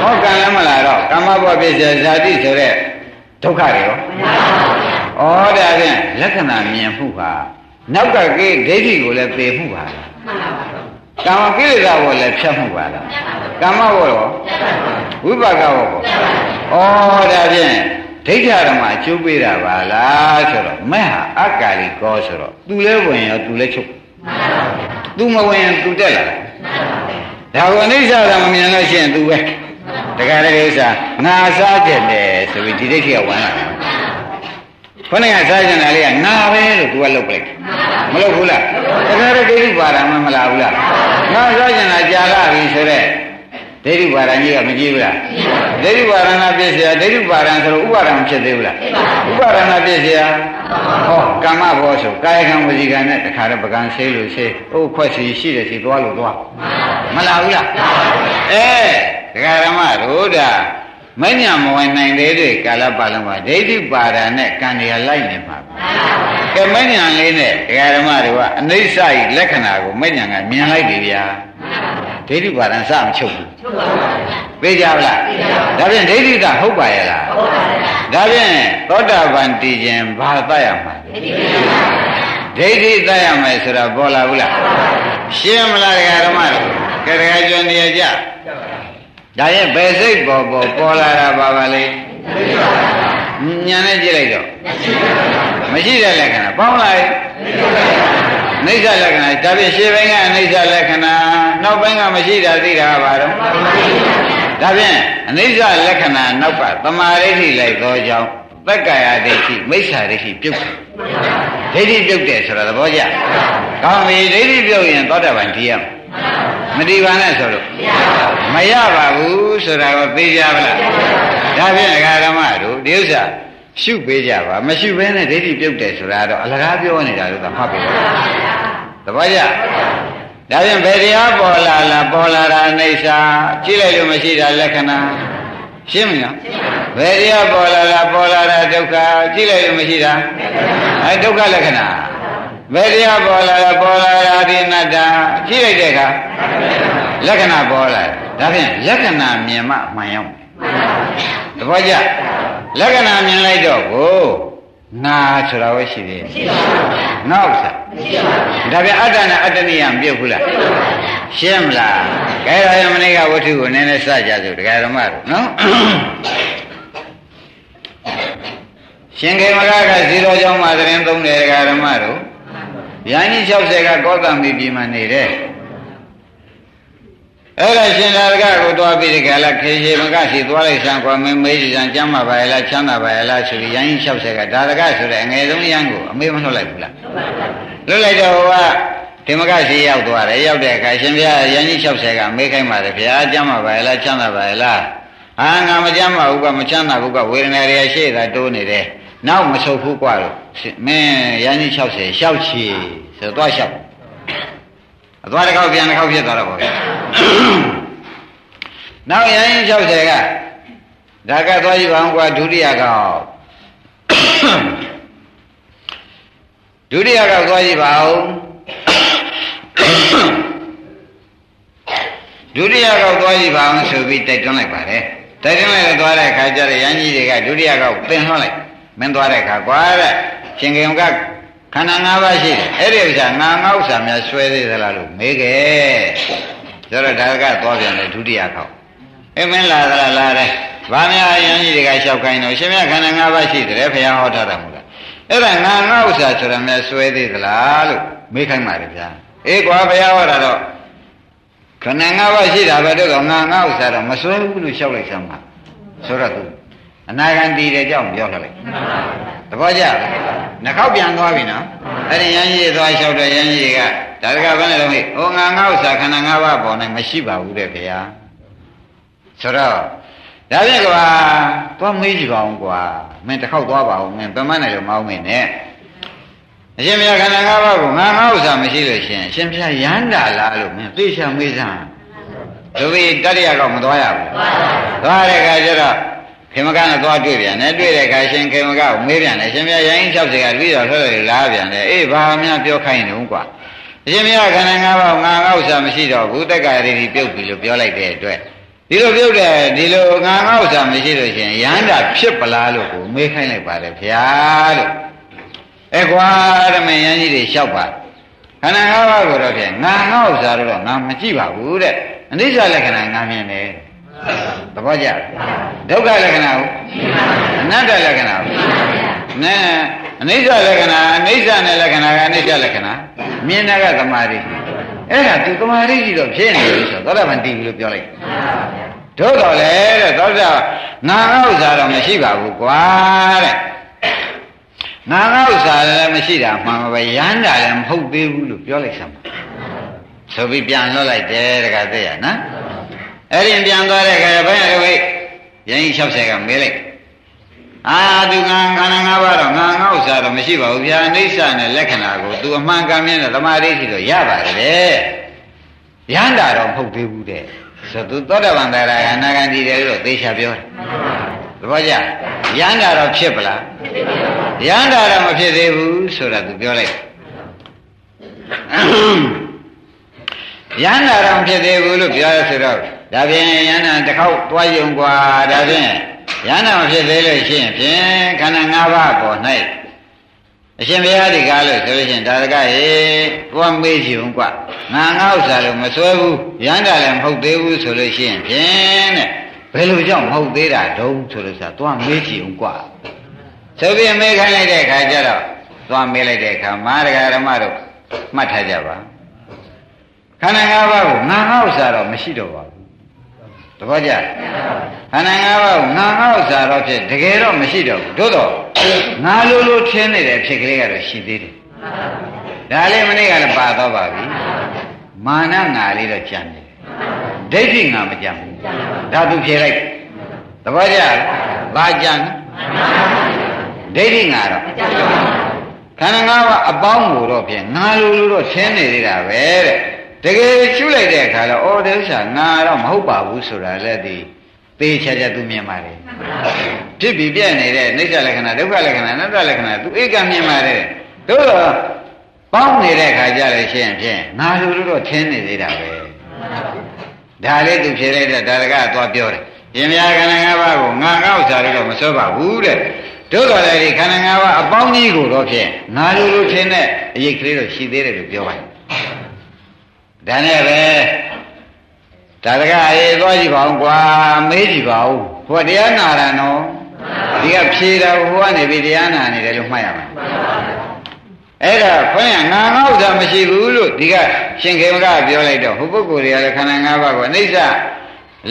ဟောကံလည်းမလာတော့ကာမဘောပြည့်စရာဇာတိဆိုတဲ့ဒုက္ခတွေရောဩဒါဖြင့်လက္ခဏာမြင်မှုပါနောက်ကကိဒိဋ္ဌိကိုလည်းပေမှုပါလား ကာမကိလေသာကိုလည်းဖြတ်မှုပါလားကာမဘောရောဝိပါကဘောဩဒါဖြင့်ဒိဋ္ဌဓမ္မအကျိုးပေးတာပါလားဆိုတော့မဲ့ဟာအကာလီကောဆိုတော့သူလဲဝင်ရောသူလဲချုပ်သူမဝင်ရင်သူတက်လာတယ်ဒါကိုအိဋ္ဌဓမ္မမြင်လို့ရှိရင်သူပဲတခါတည်းဥစ္စာငါစားကြတယ်ဆိုပြီးဒီဒိဋ္ဌိကဝင်လာတယ် ခொနကစားကြတာလေးကငါပဲလို့သူကလုပ်ပလိုက်မလုပ်ဘူးလားတခါတည်းဒိဋ္ဌိပါဒမမလာဘူးလားငါစားကြတာကြာလာပြီဆိုတော့ဒိဋ္ဌိပါဒကြီးကမကြည့်ဘူးလားဒိဋ္ဌိပါဒနာပြည့်စရာဒိဋ္ဌိပါဒံဆိုတော့ဥပါဒံဖြစ်သေးဘူးလားဥပါဒနာပြည့်စရာဟောကမ္မဘောဆိုကာယကံဝစီကံနဲ့တခါတော့ပကံဆေးလို့ဆေးအိုးခွက်စီရှိတယ်စီသွားလို့သွားမလာဘူးလားအဲဒကာရမတို့ဒါ မညံမဝင်နိုင်သေးတဲ့ကာလပတ်လုံးမှာဒိဋ္ဌိပါဒာနဲ့ကံတွေကလိုက်နေမှာကဲမညံလေးနဲ့ဒကာရမတို့ကအနိစ္စဤလက္ခဏာကိုမညံကမြင်လိုက်ပြီဗျာဒိဋ္ဌိပါဒံစမချုပ်ဘူးချုပ်ပါဘူးသိကြပါလားဒါဖြင့်ဒိဋ္ဌိကဟုတ်ပါရဲ့လားဟုတ်ပါရဲ့ဒါဖြင့်သောတာပန်တည်ခြင်းဘာသတ်ရမှာဒိဋ္ဌိသတ်ရမယ်ဆိုတာပေါ်လာဘူးလားရှင်းမလားဒကာဓမ္မတို့ကဲဒကာကျွန်းနေကြ ဒါရဲ့ဘယ်စိတ်ပေါ်ပေါ်ပေါ်လာတာပါပါလေညာနဲ့ကြည့်လိုက်တော့မရှိတဲ့လက္ခဏာပေါင်းလိုက်အိဋ္ဌလက္ခဏာဒါဖြင့်ရှေးပိုင်းကအနိစ္စလက္ခဏာနောက်ပိုင်းကမရှိတာသိတာပါတော့ဒါဖြင့်အနိစ္စလက္ခဏာနောက်ကသမာဓိဋ္ဌိလိုက်သောကြောင့်သက္ကာယဒိဋ္ဌိမိစ္ဆာဒိဋ္ဌိပြုတ်တယ်ဒိဋ္ဌိပြုတ်တယ်ဆိုတာသဘောကျကောင်းပြီဒိဋ္ဌိပြုတ်ရင်သောတာပန်တည်ရမ တည်ပါနဲ့ဆိုလို့မရပါဘူးဆိုတာကိုသိကြပါလားဒါဖြင့်ဒကာဓမ္မတို့ဒီဥစ္စာရှုပေးကြပါမရှုဘဲနဲ့ဒိဋ္ဌိပြုတ်တယ်ဆိုတာတော့အလကားပြောနေတာလို့သာမှတ်ပြီတပည့်ကြဒါဖြင့်ဘယ်တရားပေါ်လာလားပေါ်လာတာအိဋ္ဌာကြည့်လိုက်လို့မရှိတာလက္ခဏာရှင်းမလားဘယ်တရားပေါ်လာလားပေါ်လာတာဒုက္ခကြည့်လိုက်လို့မရှိတာအဲဒုက္ခလက္ခဏာ ဘယ်တရားပေါ်လာလားပေါ်လာတာဒီနတ္တကြည့်လိုက်တဲ့အခါလက္ခဏာပေါ်လာဒါဖြင့်လက္ခဏာမြင်မှမှန်ရောက်တပည့်ကြလက္ခဏာမြင်လိုက်တော့ကိုနာဆိုတာပဲရှိသေးတယ်ရှိပါဘူးနောက်စားမရှိပါဘူးဒါပြန်အတ္တနဲ့အတ္တနိယံပြုတ်ဘူးလားရှင်းမလားကဲတော့ယမနေ့ကဝတ္ထုကိုနည်းနည်းစကြစို့တရားဓမ္မတို့နော်ရှင်ခေမကကဇီရောကျောင်းမှာသတင်းသုံးတယ်တရားဓမ္မတို့ ဗျာကြီး60ကကောသမီပြည်မှာနေတယ်အဲ့ဒါရှင်သာရကကိုတွားပြီးဒီကလာခေရှိမကရှိသွားလိုက်စံကွာမင်းမေးကြံကျမ်းမှာပါရဲ့လားချမ်းသာပါရဲ့လားဆိုပြီးရန်ကြီး60ကဒါရကဆိုတဲ့အငယ်ဆုံးရန်ကိုအမေမလွတ်လိုက်ဘူးလားလွတ်လိုက်တော့ဟိုကဒီမကရှိရောက်သွားတယ်ရောက်တဲ့အခါရှင်ဘုရားရန်ကြီး60ကမေးခိုင်းပါတယ်ဘုရားကျမ်းမှာပါရဲ့လားချမ်းသာပါရဲ့လားဟာငါမကျမ်းပါဘူးကမချမ်းသာဘူးကဝေဒနာတွေရှိတာတိုးနေတယ် နောက်မဆုတ်ဘူးกว่าလို့မင်းရန်ကြီး60ရှောက်ချီဆိုတော့ရှောက်အသွားတစ်ခေါက်ပြန်တစ်ခေါက်ဖြစ်သွားတော့ပေါ့နောက်ရရင်60ကဒါကသွားကြည့်ပါဦးကွာဒုတိယကောက်ဒုတိယကောက်သွားကြည့်ပါဦးဒုတိယကောက်သွားကြည့်ပါအောင်ဆိုပြီးတိုက်တွန်းလိုက်ပါတယ်တိုက်တွန်းလိုက်သွားတဲ့အခါကျတော့ရန်ကြီးတွေကဒုတိယကောက်ပင်လွှတ်လိုက် မင်းသွားတဲ့အခါကွာတဲ့ရှင်ကယုံကခန္ဓာ၅ပါးရှိတယ်အဲ့ဒီဥစ္စာငါငါဥစ္စာများဆွဲသေးသလားလို့မေးခဲ့ဆိုတော့ဒါကသွားပြန်တယ်ဒုတိယခေါက်အမင်းလာသလားလာတယ်ဘာများအရင်ကြီးတွေကလျှောက်ခိုင်းတော့ရှင်မြတ်ခန္ဓာ၅ပါးရှိတယ်ဘုရားဟောထားတာမဟုတ်လားအဲ့ဒါငါငါဥစ္စာဆိုတာများဆွဲသေးသလားလို့မေးခိုင်းပါတယ်ဗျာအေးကွာဘုရားဟောတာတော့ခန္ဓာ၅ပါးရှိတာပဲတော့ငါငါဥစ္စာတော့မဆွဲဘူးလို့လျှောက်လိုက်စမ်းပါဆိုတော့သူ အနာဂံတည်တဲ့ကြောင့်ပြောလိုက်သဘောကျလားနှခောက်ပြန်သွားပြီနော်အဲ့ဒီရန်ကြီးသွားလျှောက်တဲ့ရန်ကြီးကဒါတကဘယ်နဲ့တော့ဟိဟိုငါငါဥစ္စာခန္ဓာ၅ပါးပေါ်နိုင်မရှိပါဘူးတဲ့ဗျာဆိုတော့ဒါဖြင့်ကွာသွားမေးကြည့်ပါအောင်ကွာမင်းတစ်ခေါက်သွားပါဦးမင်းဗမန်းနိုင်လို့မအောင်မင်းနဲ့အရှင်ဘုရားခန္ဓာ၅ပါးကိုငါငါဥစ္စာမရှိလို့ရှင်အရှင်ဘုရားရမ်းတာလားလို့မင်းသိချာမေးစမ်းဒုဝိတတ္တရတော့မသွားရဘူးသွားတဲ့အခါကျတော့ ခခေမကနဲ့သွားတွေ့ပြန်တယ်တွေ့တဲ့အခါရှင်ခေမကကိုမေးပြန်တယ်ရှင်မြတ်ရိုင်း60ကတပည့်တော်ဆွဲတယ်လားပြန်တယ်အေးဘာမှပြောခိုင်းနေဦးကွာအရှင်မြတ်ခန္ဓာ၅ပါးငါငါဥစ္စာမရှိတော့ဘူးတက္ကရာတိပြုတ်ပြီလို့ပြောလိုက်တဲ့အတွက်ဒီလိုပြုတ်တယ်ဒီလိုငါငါဥစ္စာမရှိလို့ရှင်ရဟန္တာဖြစ်ပလားလို့ကိုမေးခိုင်းလိုက်ပါတယ်ဗျာလို့အဲကွာဓမ္မယန်းကြီးတွေလျှောက်ပါခန္ဓာ၅ပါးကိုတော့ဖြင့်ငါငါဥစ္စာတော့ငါမကြည့်ပါဘူးတဲ့အနိစ္စလက္ခဏာငါမြင်တယ် သဘောကျဒုက္ခလက္ခဏာကိုအနတ္တလက္ခဏာကိုနဲအနိစ္စလက္ခဏာအနိစ္စနဲ့လက္ခဏာကအနိစ္စလက္ခဏာမြင်တာကသမာဓိအဲ့ဒါသူသမာဓိကြီးတော့ဖြစ်နေပြီဆိုသောတာပန်တည်ပြီလို့ပြောလိုက်တို့တော်လေတဲ့သောတာငါငါဥစ္စာတော့မရှိပါဘူးကွာတဲ့ငါငါဥစ္စာလည်းမရှိတာမှန်ပါပဲရမ်းတာလည်းမဟုတ်သေးဘူးလို့ပြောလိုက်စမ်းဆိုပြီးပြန်လွတ်လိုက်တယ်တခါသိရနော် အဲ့ဒီပြန်သွားတဲ့ခါဘယ်ရဝိရင်း60ကမေးလိုက်အာသူငါခန္ဓာ၅ပါးတော့ငါငါဥစ္စာတော့မရှိပါဘူးဗျာအိဋ္ဌနဲ့လက္ခဏာကိုသူအမှန်ကန်မြင်တဲ့သမာဓိရှိတော့ရပါတယ်ရဟန္တာတော့မဟုတ်သေးဘူးတဲ့ဆိုသူသောတာပန်တရားကအနာဂန်တည်တယ်လို့သေချာပြောတယ်သဘောကျရဟန္တာတော့ဖြစ်ပလားရဟန္တာတော့မဖြစ်သေးဘူးဆိုတာသူပြောလိုက်ရဟန္တာတော့ဖြစ်သေးဘူးလို့ပြောရဆိုတော့ ဒါဖြင့်ယန္တာတစ်ခေါက်တွားယုံกว่าဒါဖြင့်ယန္တာမဖြစ်သေးလို့ရှိရင်ဖြင့်ခန္ဓာ၅ပါးပေါ်၌အရှင်ဘုရားဒီကားလို့ဆိုလို့ရှိရင်ဒါရကဟေတွားမေးကြည့်ဦးกว่าငါငါဥစ္စာလို့မစွဲဘူးယန္တာလည်းမဟုတ်သေးဘူးဆိုလို့ရှိရင်ဖြင့်တဲ့ဘယ်လိုကြောင့်မဟုတ်သေးတာတုံးဆိုလို့ဆိုတာတွားမေးကြည့်ဦးกว่าဆိုပြီးမေးခိုင်းလိုက်တဲ့အခါကျတော့တွားမေးလိုက်တဲ့အခါမာရဂဓမ္မတို့မှတ်ထားကြပါခန္ဓာ၅ပါးကိုငါငါဥစ္စာတော့မရှိတော့ပါဘူး တပည့်ကြခန္ဓာ၅ပါးကိုငါငါဥစ္စာတော့ဖြစ်တကယ်တော့မရှိတော့ဘူးသို့တော့ငါလိုလိုထင်းနေတဲ့အဖြစ်ကလေးကတော့ရှိသေးတယ်ဒါလေးမနေ့ကလည်းပါတော့ပါပြီမာနငါလေးတော့ကြံနေတယ်ဒိဋ္ဌိငါမကြံဘူးဒါသူဖြေလိုက်တပည့်ကြဘာကြံဒိဋ္ဌိငါတော့ခန္ဓာ၅ပါးအပေါင်းကိုတော့ဖြင့်ငါလိုလိုတော့ထင်းနေသေးတာပဲတဲ့ တကယ်ရှုလိုက်တဲ့အခါတော့အော်ဒီဥစ္စာငါတော့မဟုတ်ပါဘူးဆိုတာလည်းဒီသေချာချာသူမြင်ပါတယ်ဖြစ်ပြီးပြည့်နေတဲ့နိစ္စလက္ခဏာဒုက္ခလက္ခဏာအနတ္တလက္ခဏာသူဧကမြင်ပါတယ်တို့တော့ပေါင်းနေတဲ့အခါကျလည်းရှင်းဖြင့်ငါလိုလိုတော့ထင်းနေသေးတာပဲဒါလေးသူဖြေလိုက်တဲ့ဒါရကသွားပြောတယ်ပြင်များခန္ဓာ၅ပါးကိုငါငါဥစ္စာတွေတော့မစွဲပါဘူးတဲ့တို့တော်လည်းဒီခန္ဓာ၅ပါးအပေါင်းကြီးကိုတော့ဖြင့်ငါလိုလိုထင်းတဲ့အရေးကလေးတော့ရှိသေးတယ်လို့ပြောပါတယ် ဒါနဲ့ပဲဒါတကအေးသွားကြည့်ပါဦးကွာမေးကြည့်ပါဦးဟိုတရားနာတာနော်ဒီကဖြေတာဟိုကနေပြီးတရားနာနေတယ်လို့မှတ်ရမှာအဲ့ဒါခွင့်ရငါငေါ့တာမရှိဘူးလို့ဒီကရှင်ခေမကပြောလိုက်တော့ဟိုပုဂ္ဂိုလ်တွေကလည်းခန္ဓာ၅ပါးကိုအနိစ္စ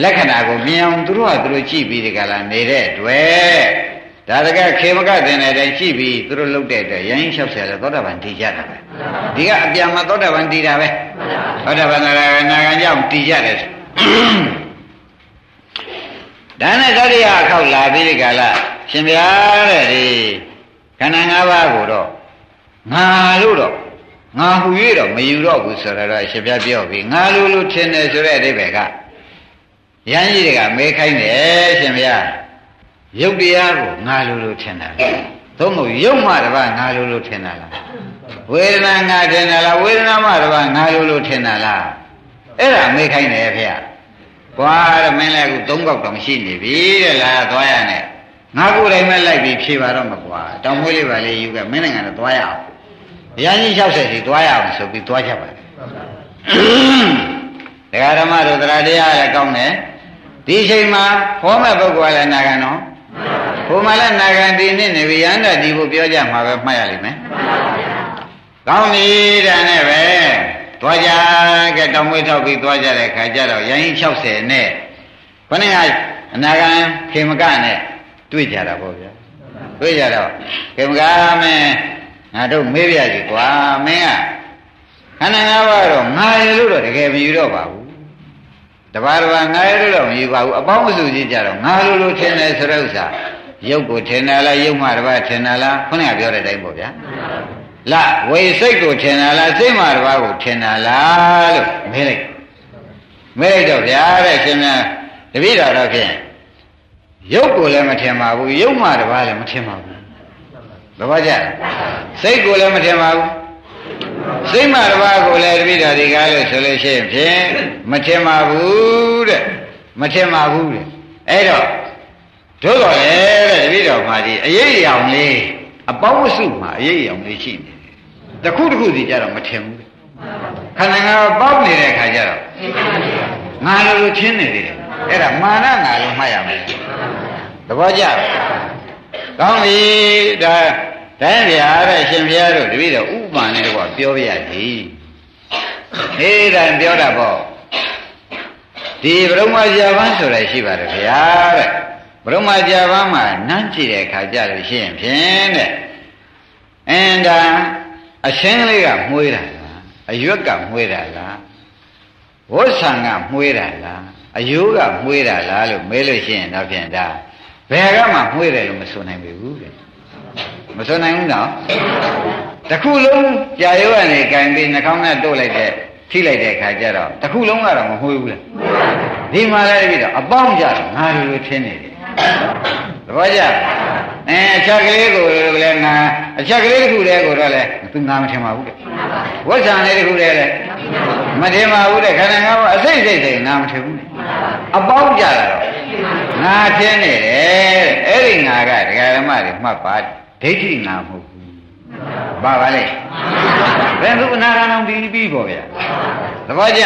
လက္ခဏာကိုမြင်အောင်သူတို့ကသူတို့ကြည့်ပြီးဒီကလာနေတဲ့တွေ့ ဒါတကခေမကတင်တဲ့အတိုင်းကြည့်ပြီးသူတို့လုတ်တဲ့အတွက်ရိုင်း60လဲသောတာပန်တည်ကြတာပဲဒီကအပြန်မှာသောတာပန်တည်တာပဲသောတာပန်ကနာဂံကြောင့်တည်ကြတယ်ဒါနဲ့တတိယအခောက်လာပြီးဒီကလာရှင်ဗျာတဲ့ဒီခန္ဓာ၅ပါးကိုတော့ငါလို့တော့ငါဟူ၍တော့မယူတော့ဘူးဆိုတော့ရှင်ဗျာပြောပြီးငါလို့လို့ထင်တယ်ဆိုတဲ့အဓိပ္ပာယ်ကရဟန်းကြီးတွေကမေးခိုင်းတယ်ရှင်ဗျာ ရုပ်တရားကိုငါလိုလိုထင်တာသို့မဟုတ်ရုပ်မှတပါငါလိုလိုထင်တာလားဝေဒနာငါထင်တာလားဝေဒနာမှတပါငါလိုလိုထင်တာလားအဲ့ဒါမေးခိုင်းတယ်ဖေ။ဘွာတဲ့မင်းလည်းအခုသုံးကောက်တော့မရှိနေပြီတဲ့လားသွားရနဲ့ငါကိုယ်တိုင်ပဲလိုက်ပြီးဖြေပါတော့မကွာတောင်မွေးလေးပါလေယူကမင်းနိုင်ငံတော့သွားရအောင်။ရဟန်းကြီး60စီသွားရအောင်ဆိုပြီးသွားကြပါလေ။တရားဓမ္မတို့တရားတရားလည်းကောင်းတယ်။ဒီချိန်မှာဟောမဲ့ပုဂ္ဂိုလ်ကလည်းနာခံတော့ ဘုမလည်းနာဂံဒီနှစ်နေပြီရန္တာဒီကိုပြောကြမှာပဲမှတ်ရလိမ့်မယ်။ကောင်းပြီတဲ့နဲ့ပဲသွားကြကဲတောင်မွေးထောက်ပြီးသွားကြတဲ့ခါကျတော့ရိုင်း60နဲ့ခொနည်းကအနာဂံခေမကနဲ့တွေ့ကြတာပေါ့ဗျာ။တွေ့ကြတော့ခေမကမင်းငါတို့မေးပြစီကွာမင်းကခန္ဓာ၅ပါးတော့ငါရလို့တော့တကယ်မယူတော့ပါဘူး။တပါးတပါးငါရလို့တော့မယူပါဘူး။အပေါင်းအစုကြီးကြတော့ငါလိုလိုထင်တယ်ဆိုတဲ့ဥစ္စာ ရုပ်ကိုထင်တာလားရုပ်မှတပါးထင်တာလားခုနကပြောတဲ့အတိုင်းပေါ့ဗျာလာဝေစိတ်ကိုထင်တာလားစိတ်မှတပါးကိုထင်တာလားလို့မေးလိုက်မေးလိုက်တော့ဗျာတဲ့ရှင်များတပည့်တော်တော့ဖြင့်ရုပ်ကိုလည်းမထင်ပါဘူးရုပ်မှတပါးလည်းမထင်ပါဘူးသဘောကျစိတ်ကိုလည်းမထင်ပါဘူးစိတ်မှတပါးကိုလည်းတပိတော်ဒီကားလို့ဆိုလို့ရှိရင်ဖြင့်မထင်ပါဘူးတဲ့မထင်ပါဘူးတဲ့အဲ့တော့ တို့တော်လေတဲ့တပိတော်မှာဒီအရေးအယောင်လေးအပေါင်းအစုမှာအရေးအယောင်လေးရှိနေတယ်တခုတခုစီကြတော့မထင်ဘူးခန္ဓာငါးပေါက်နေတဲ့ခါကျတော့ငါလိုလိုချင်းနေသေးတယ်အဲ့ဒါမာနငါလိုမှတ်ရမယ်သဘောကျကောင်းပြီဒါတိုင်းဗျာတဲ့ရှင်ဘုရားတို့တပည့်တော်ဥပ္ပန်နဲ့တော့ပြောပြရသည်ဟေးတိုင်းပြောတာပေါ့ဒီဗြဟ္မကြာပန်းဆိုတာရှိပါတယ်ဗျာတဲ့ ဗြဟ္မကြာပန်းမှာနန်းကြည့်တဲ့အခါကြလို့ရှိရင်ဖြင့်တဲ့အင်းဒါအရှင်းလေးကမှုေးတာလားအရွက်ကမှုေးတာလားဝဋ္ဆံကမှုေးတာလားအယိုးကမှုေးတာလားလို့မေးလို့ရှိရင်တော့ဖြင့်ဒါဘယ်ကမှမှုေးတယ်လို့မဆိုနိုင်ဘူးတဲ့မဆိုနိုင်ဘူးနော်တခုလုံးကြာရုပ်ကနေကင်ပြီးနှာခေါင်းနဲ့တို့လိုက်တဲ့ထိလိုက်တဲ့အခါကျတော့တခုလုံးကတော့မမှုေးဘူးလေဒီမှာလည်းပြီးတော့အပေါင်းကြတော့ငါလိုလိုထင်းနေတယ် သဘောကျအဲအချက်ကလေးကိုလည်းငါအချက်ကလေးတစ်ခုတည်းကိုတော့လည်းသူငါမထင်ပါဘူးတဲ့ဝတ်ဆံလေးတစ်ခုတည်းလည်းမထင်ပါဘူးတဲ့ခန္ဓာငါးပါးအစိတ်စိတ်စိတ်ငါမထင်ဘူးအပေါင်းကြတာတော့ငါထင်းနေတယ်အဲ့ဒီငါကဒကာဓမ္မတွေမှတ်ပါဒိဋ္ဌိငါမဟုတ်ဘူးပါပါလေဘယ်သူအနာဂံအောင်ပြီးပြီးပေါ့ဗျာသဘောကျ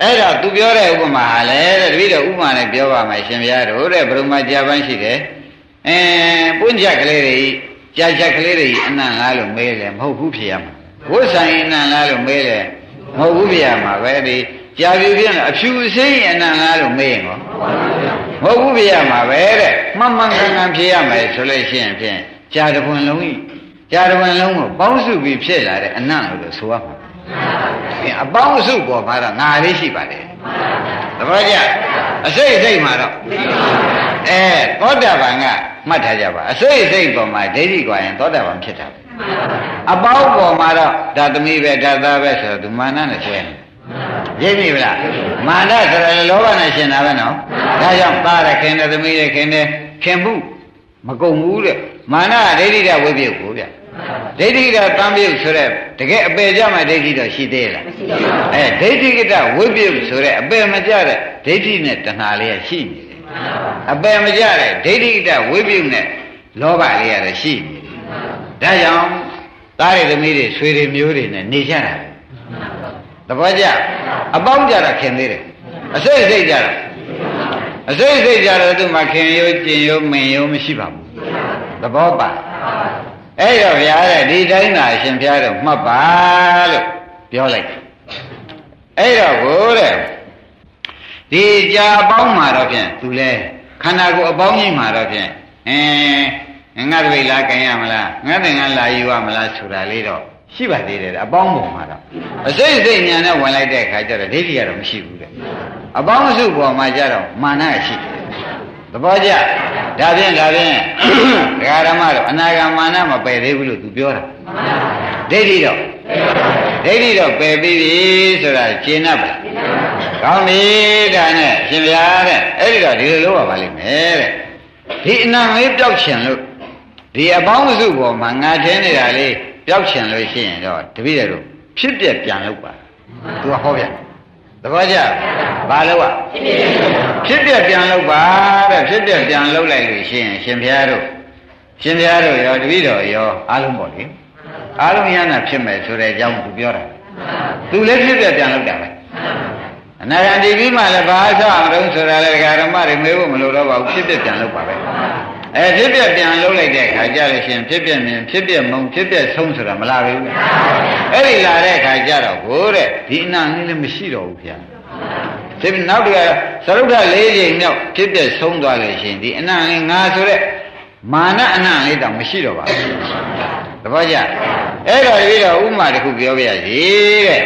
အဲ့တော့သူပြောတဲ့ဥပမာဟာလေတဲ့တပည့်တော်ဥပမာနဲ့ပြောပါမယ်ရှင်ဘုရားတို့တဲ့ဘုရုမကြာပန်းရှိတယ်အဲပွင့်ချက်ကလေးတွေကြာချက်ကလေးတွေအနံ့လားလို့မေးတယ်မဟုတ်ဘူးဖြစ်ရမှာဝိဆိုင်အနံ့လားလို့မေးတယ်မဟုတ်ဘူးဖြစ်ရမှာပဲဒီကြာပြီဖြစ်နေအဖြူစိမ့်အနံ့လားလို့မေးရင်ကောမဟုတ်ဘူးဖြစ်ရမှာပဲတဲ့မှန်မှန်ကန်ကန်ဖြစ်ရမယ်ဆိုလို့ရှိရင်ဖြင့်ကြာတပွန်လုံးကြီးကြာတပွန်လုံးကိုပေါင်းစုပြီးဖြစ်လာတဲ့အနံ့လို့ဆိုရမှာ အပေါင်းစုပေါ်မှာတော့ငါလေးရှိပါတယ်သဘောကျအစိတ်စိတ်မှာတော့အဲသောတာပန်ကမှတ်ထားကြပါအစိတ်စိတ်ပေါ်မှာဒိဋ္ဌိကွာရင်သောတာပန်ဖြစ်တာအပေါင်းပေါ်မှာတော့ဒါသမီးပဲဒါသားပဲဆိုတော့သူမာနနဲ့ဆွဲနေရိပ်ပြီဗလားမာနဆိုတော့လောဘနဲ့ရှင်တာပဲနော်ဒါကြောင့်သားရခင်တဲ့သမီးရခင်တဲ့ခင်ဘူးမကုန်ဘူးတဲ့ မာနဒိဋ္ဌိကဝိပယုတ်ကိုဗျဒိဋ္ဌိကတံပြုတ်ဆိုတဲ့တကယ်အပေကြမှာဒိဋ္ဌိတော့ရှိသေးလားအဲဒိဋ္ဌိကတဝိပယုတ်ဆိုတဲ့အပေမကြတဲ့ဒိဋ္ဌိနဲ့တဏှာလေးကရှိနေတယ်အပေမကြတဲ့ဒိဋ္ဌိကတဝိပယုတ်နဲ့လောဘလေးကတော့ရှိနေတယ်ဒါကြောင့်သားရသမီးတွေဆွေတွေမျိုးတွေနဲ့နေကြတာသဘောကျအပေါင်းကြတာခင်သေးတယ်အစိတ်စိတ်ကြတာအစိတ်စိတ်ကြတော့သူမှခင်ရိုးကျင်ရိုးမင်ရိုးမရှိပါဘူး သဘောပါအဲ့တော့ဗျာတဲ့ဒီတိုင်းသာအရှင်ဘုရားတော့မှတ်ပါလို့ပြောလိုက်အဲ့တော့ကိုတဲ့ဒီကြာအပေါင်းမှာတော့ဖြင့်သူလဲခန္ဓာကိုယ်အပေါင်းကြီးမှာတော့ဖြင့်အင်းငါတပိတ်လားကြင်ရမလားငါတင်ငါလာယူရမလားဆိုတာလေးတော့ရှိပါသေးတယ်အပေါင်းပုံမှာတော့အစိတ်စိတ်ညာနဲ့ဝင်လိုက်တဲ့အခါကျတော့ဒိဋ္ဌိကတော့မရှိဘူးတဲ့အပေါင်းစုပေါ်မှာကျတော့မာနရှိတယ် သဘောကျဒါဖြင့်ဒါဖြင့်ဒကာဓမ္မတော့အနာဂမာနမပယ်သေးဘူးလို့သူပြောတာဒိဋ္ဌိတော့ဒိဋ္ဌိတော့ပယ်ပြီးပြီဆိုတာရှင်း납ပါကောင်းပြီဒါနဲ့ရှင်ဗျာတဲ့အဲ့ဒီတော့ဒီလိုလုပ်ရပါလိမ့်မယ်တဲ့ဒီအနံလေးပြောက်ချင်လို့ဒီအပေါင်းစုပေါ်မှာငါထင်းနေတာလေးပြောက်ချင်လို့ရှိရင်တော့တပည့်တယ်တို့ဖြစ်ပြပြန်လုပ်ပါသူကဟောပြ သဘောကျဘာလို့อ่ะဖြစ်ပြပြန်လုပ်ပါတဲ့ဖြစ်ပြပြန်လုပ်လိုက်လို့ရှိရင်ရှင်ဘုရားတို့ရှင်ဘုရားတို့ရောတပည့်တော်ရောအားလုံးပေါ့လေအားလုံးရဟနာဖြစ်မယ်ဆိုတဲ့အကြောင်းသူပြောတာသူလည်းဖြစ်ပြပြန်လုပ်တာပဲအနာဂံဒီပြီးမှလည်းဘာသာအောင်တုံးဆိုတာလေဓမ္မတွေမေးဖို့မလိုတော့ပါဘူးဖြစ်ပြပြန်လုပ်ပါပဲ အဲဖြစ်ပြပြန်လုပ်လိုက်တဲ့အခါကျလို့ရှင်ဖြစ်ပြမြင်ဖြစ်ပြမုံဖြစ်ပြဆုံးဆိုတာမလာဘူးအဲ့ဒီလာတဲ့အခါကျတော့ကိုတဲ့ဒီအနာလေးလည်းမရှိတော့ဘူးဗျာဒီနောက်တကသရုပ်ထ၄ချိန်မြောက်ဖြစ်ပြဆုံးသွားလို့ရှင်ဒီအနာလေးငါဆိုတဲ့မာနအနာလေးတောင်မရှိတော့ပါဘူးသဘောကျအဲ့တော့ဒီတော့ဥမာတစ်ခုပြောပြရစီတဲ့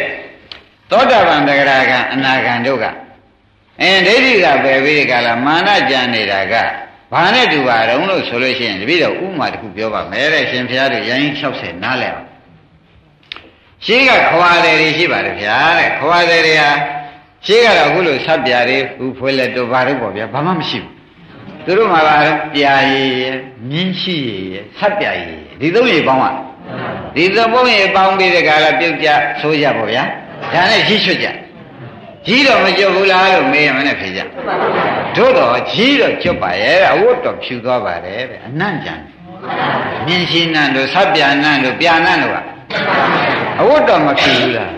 သောတာပန်တဂရကံအနာဂံတို့ကအင်းဒိဋ္ဌိကပယ်ပြီးကြလားမာနကြံနေတာက ဘာနဲ့တူပါတော့လို့ဆိုလို့ရှိရင်တပည့်တော်ဥမာတစ်ခုပြောပါမယ်တဲ့ရှင်ဘုရားတို့ရိုင်း60နားလဲအောင်ရှင်းကခွာတယ်တွေရှိပါတယ်ဗျာတဲ့ခွာတယ်တွေဟာရှင်းကတော့အခုလို့ဆပ်ပြာတွေဘူးဖွေးလက်တို့ဘာလို့ပေါ့ဗျာဘာမှမရှိဘူးသူတို့မှာပါပြာရည်မြင်းရှိရည်ဆက်ပြာရည်ဒီသုံးရည်ပေါင်းอ่ะဒီသုံးပုံရည်ပေါင်းပြီးတဲ့ကာလပြုတ်ကြဆိုးကြပေါ့ဗျာဒါနဲ့ကြီးချွတ်ကြ ကြီးတော့မကြုတ်ဘူးလားလို့မေးရမနဲ့ဖြေကြတို့တော့ကြီးတော့ကျွတ်ပါရဲ့အဝတ်တော့ဖြူသွားပါတယ်တဲ့အနံ့ကြံမြင်းရှိနံတို့ဆက်ပြာနံတို့ပြာနံတို့ကအဝတ်တော်မဖြူဘူးလား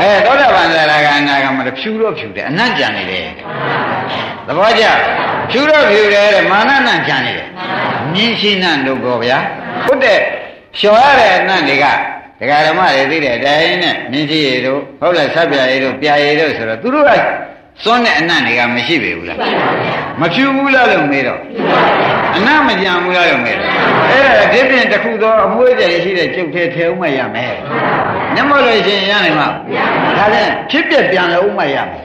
အဲသောတာပန်သရဂအနာဂမဖြူတော့ဖြူတယ်အနံ့ကြံနေတယ်သဘောကျဖြူတော့ဖြူတယ်တဲ့မာနနံ့ကြံနေတယ်မြင်းရှိနံတို့ကောဗျာဟုတ်တဲ့လျှော်ရတဲ့အနံ့တွေက ဒကာဓမ္မတွေသိတဲ့အတိုင်းနဲ့မြင်းရှိရည်တို့ဟုတ်လားဆက်ပြရည်တို့ပြာရည်တို့ဆိုတော့သူတို့ကစွန်းတဲ့အနံ့တွေကမရှိပေဘူးလားမဖြူဘူးလားလို့မေးတော့အနံ့မကြံဘူးလားလို့မေးတော့အဲ့ဒါဒီပြင်တစ်ခုသောအမွှေးကြရှိတဲ့ကျုပ်ထဲထဲဦးမရမယ်ညမလို့ရှိရင်ရနိုင်မှာဒါဖြင့်ဖြစ်ပြပြန်လို့ဦးမရမယ်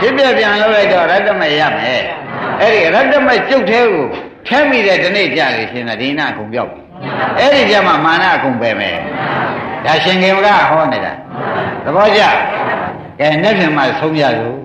ဖြစ်ပြပြန်လို့လိုက်တော့ရတ္တမရမယ်အဲ့ဒီရတ္တမကျုပ်ထဲကိုထဲမိတဲ့ဒီနေ့ကြလို့ရှင်ဒီနာအကုန်ပြောက်ပြီ အဲ့ဒီကြမှာမာနအကုန်ပဲမယ်ဒါရှင်ခင်ကဟောနေတာသဘောကျကဲနေ့ပြန်မှဆုံးရလို့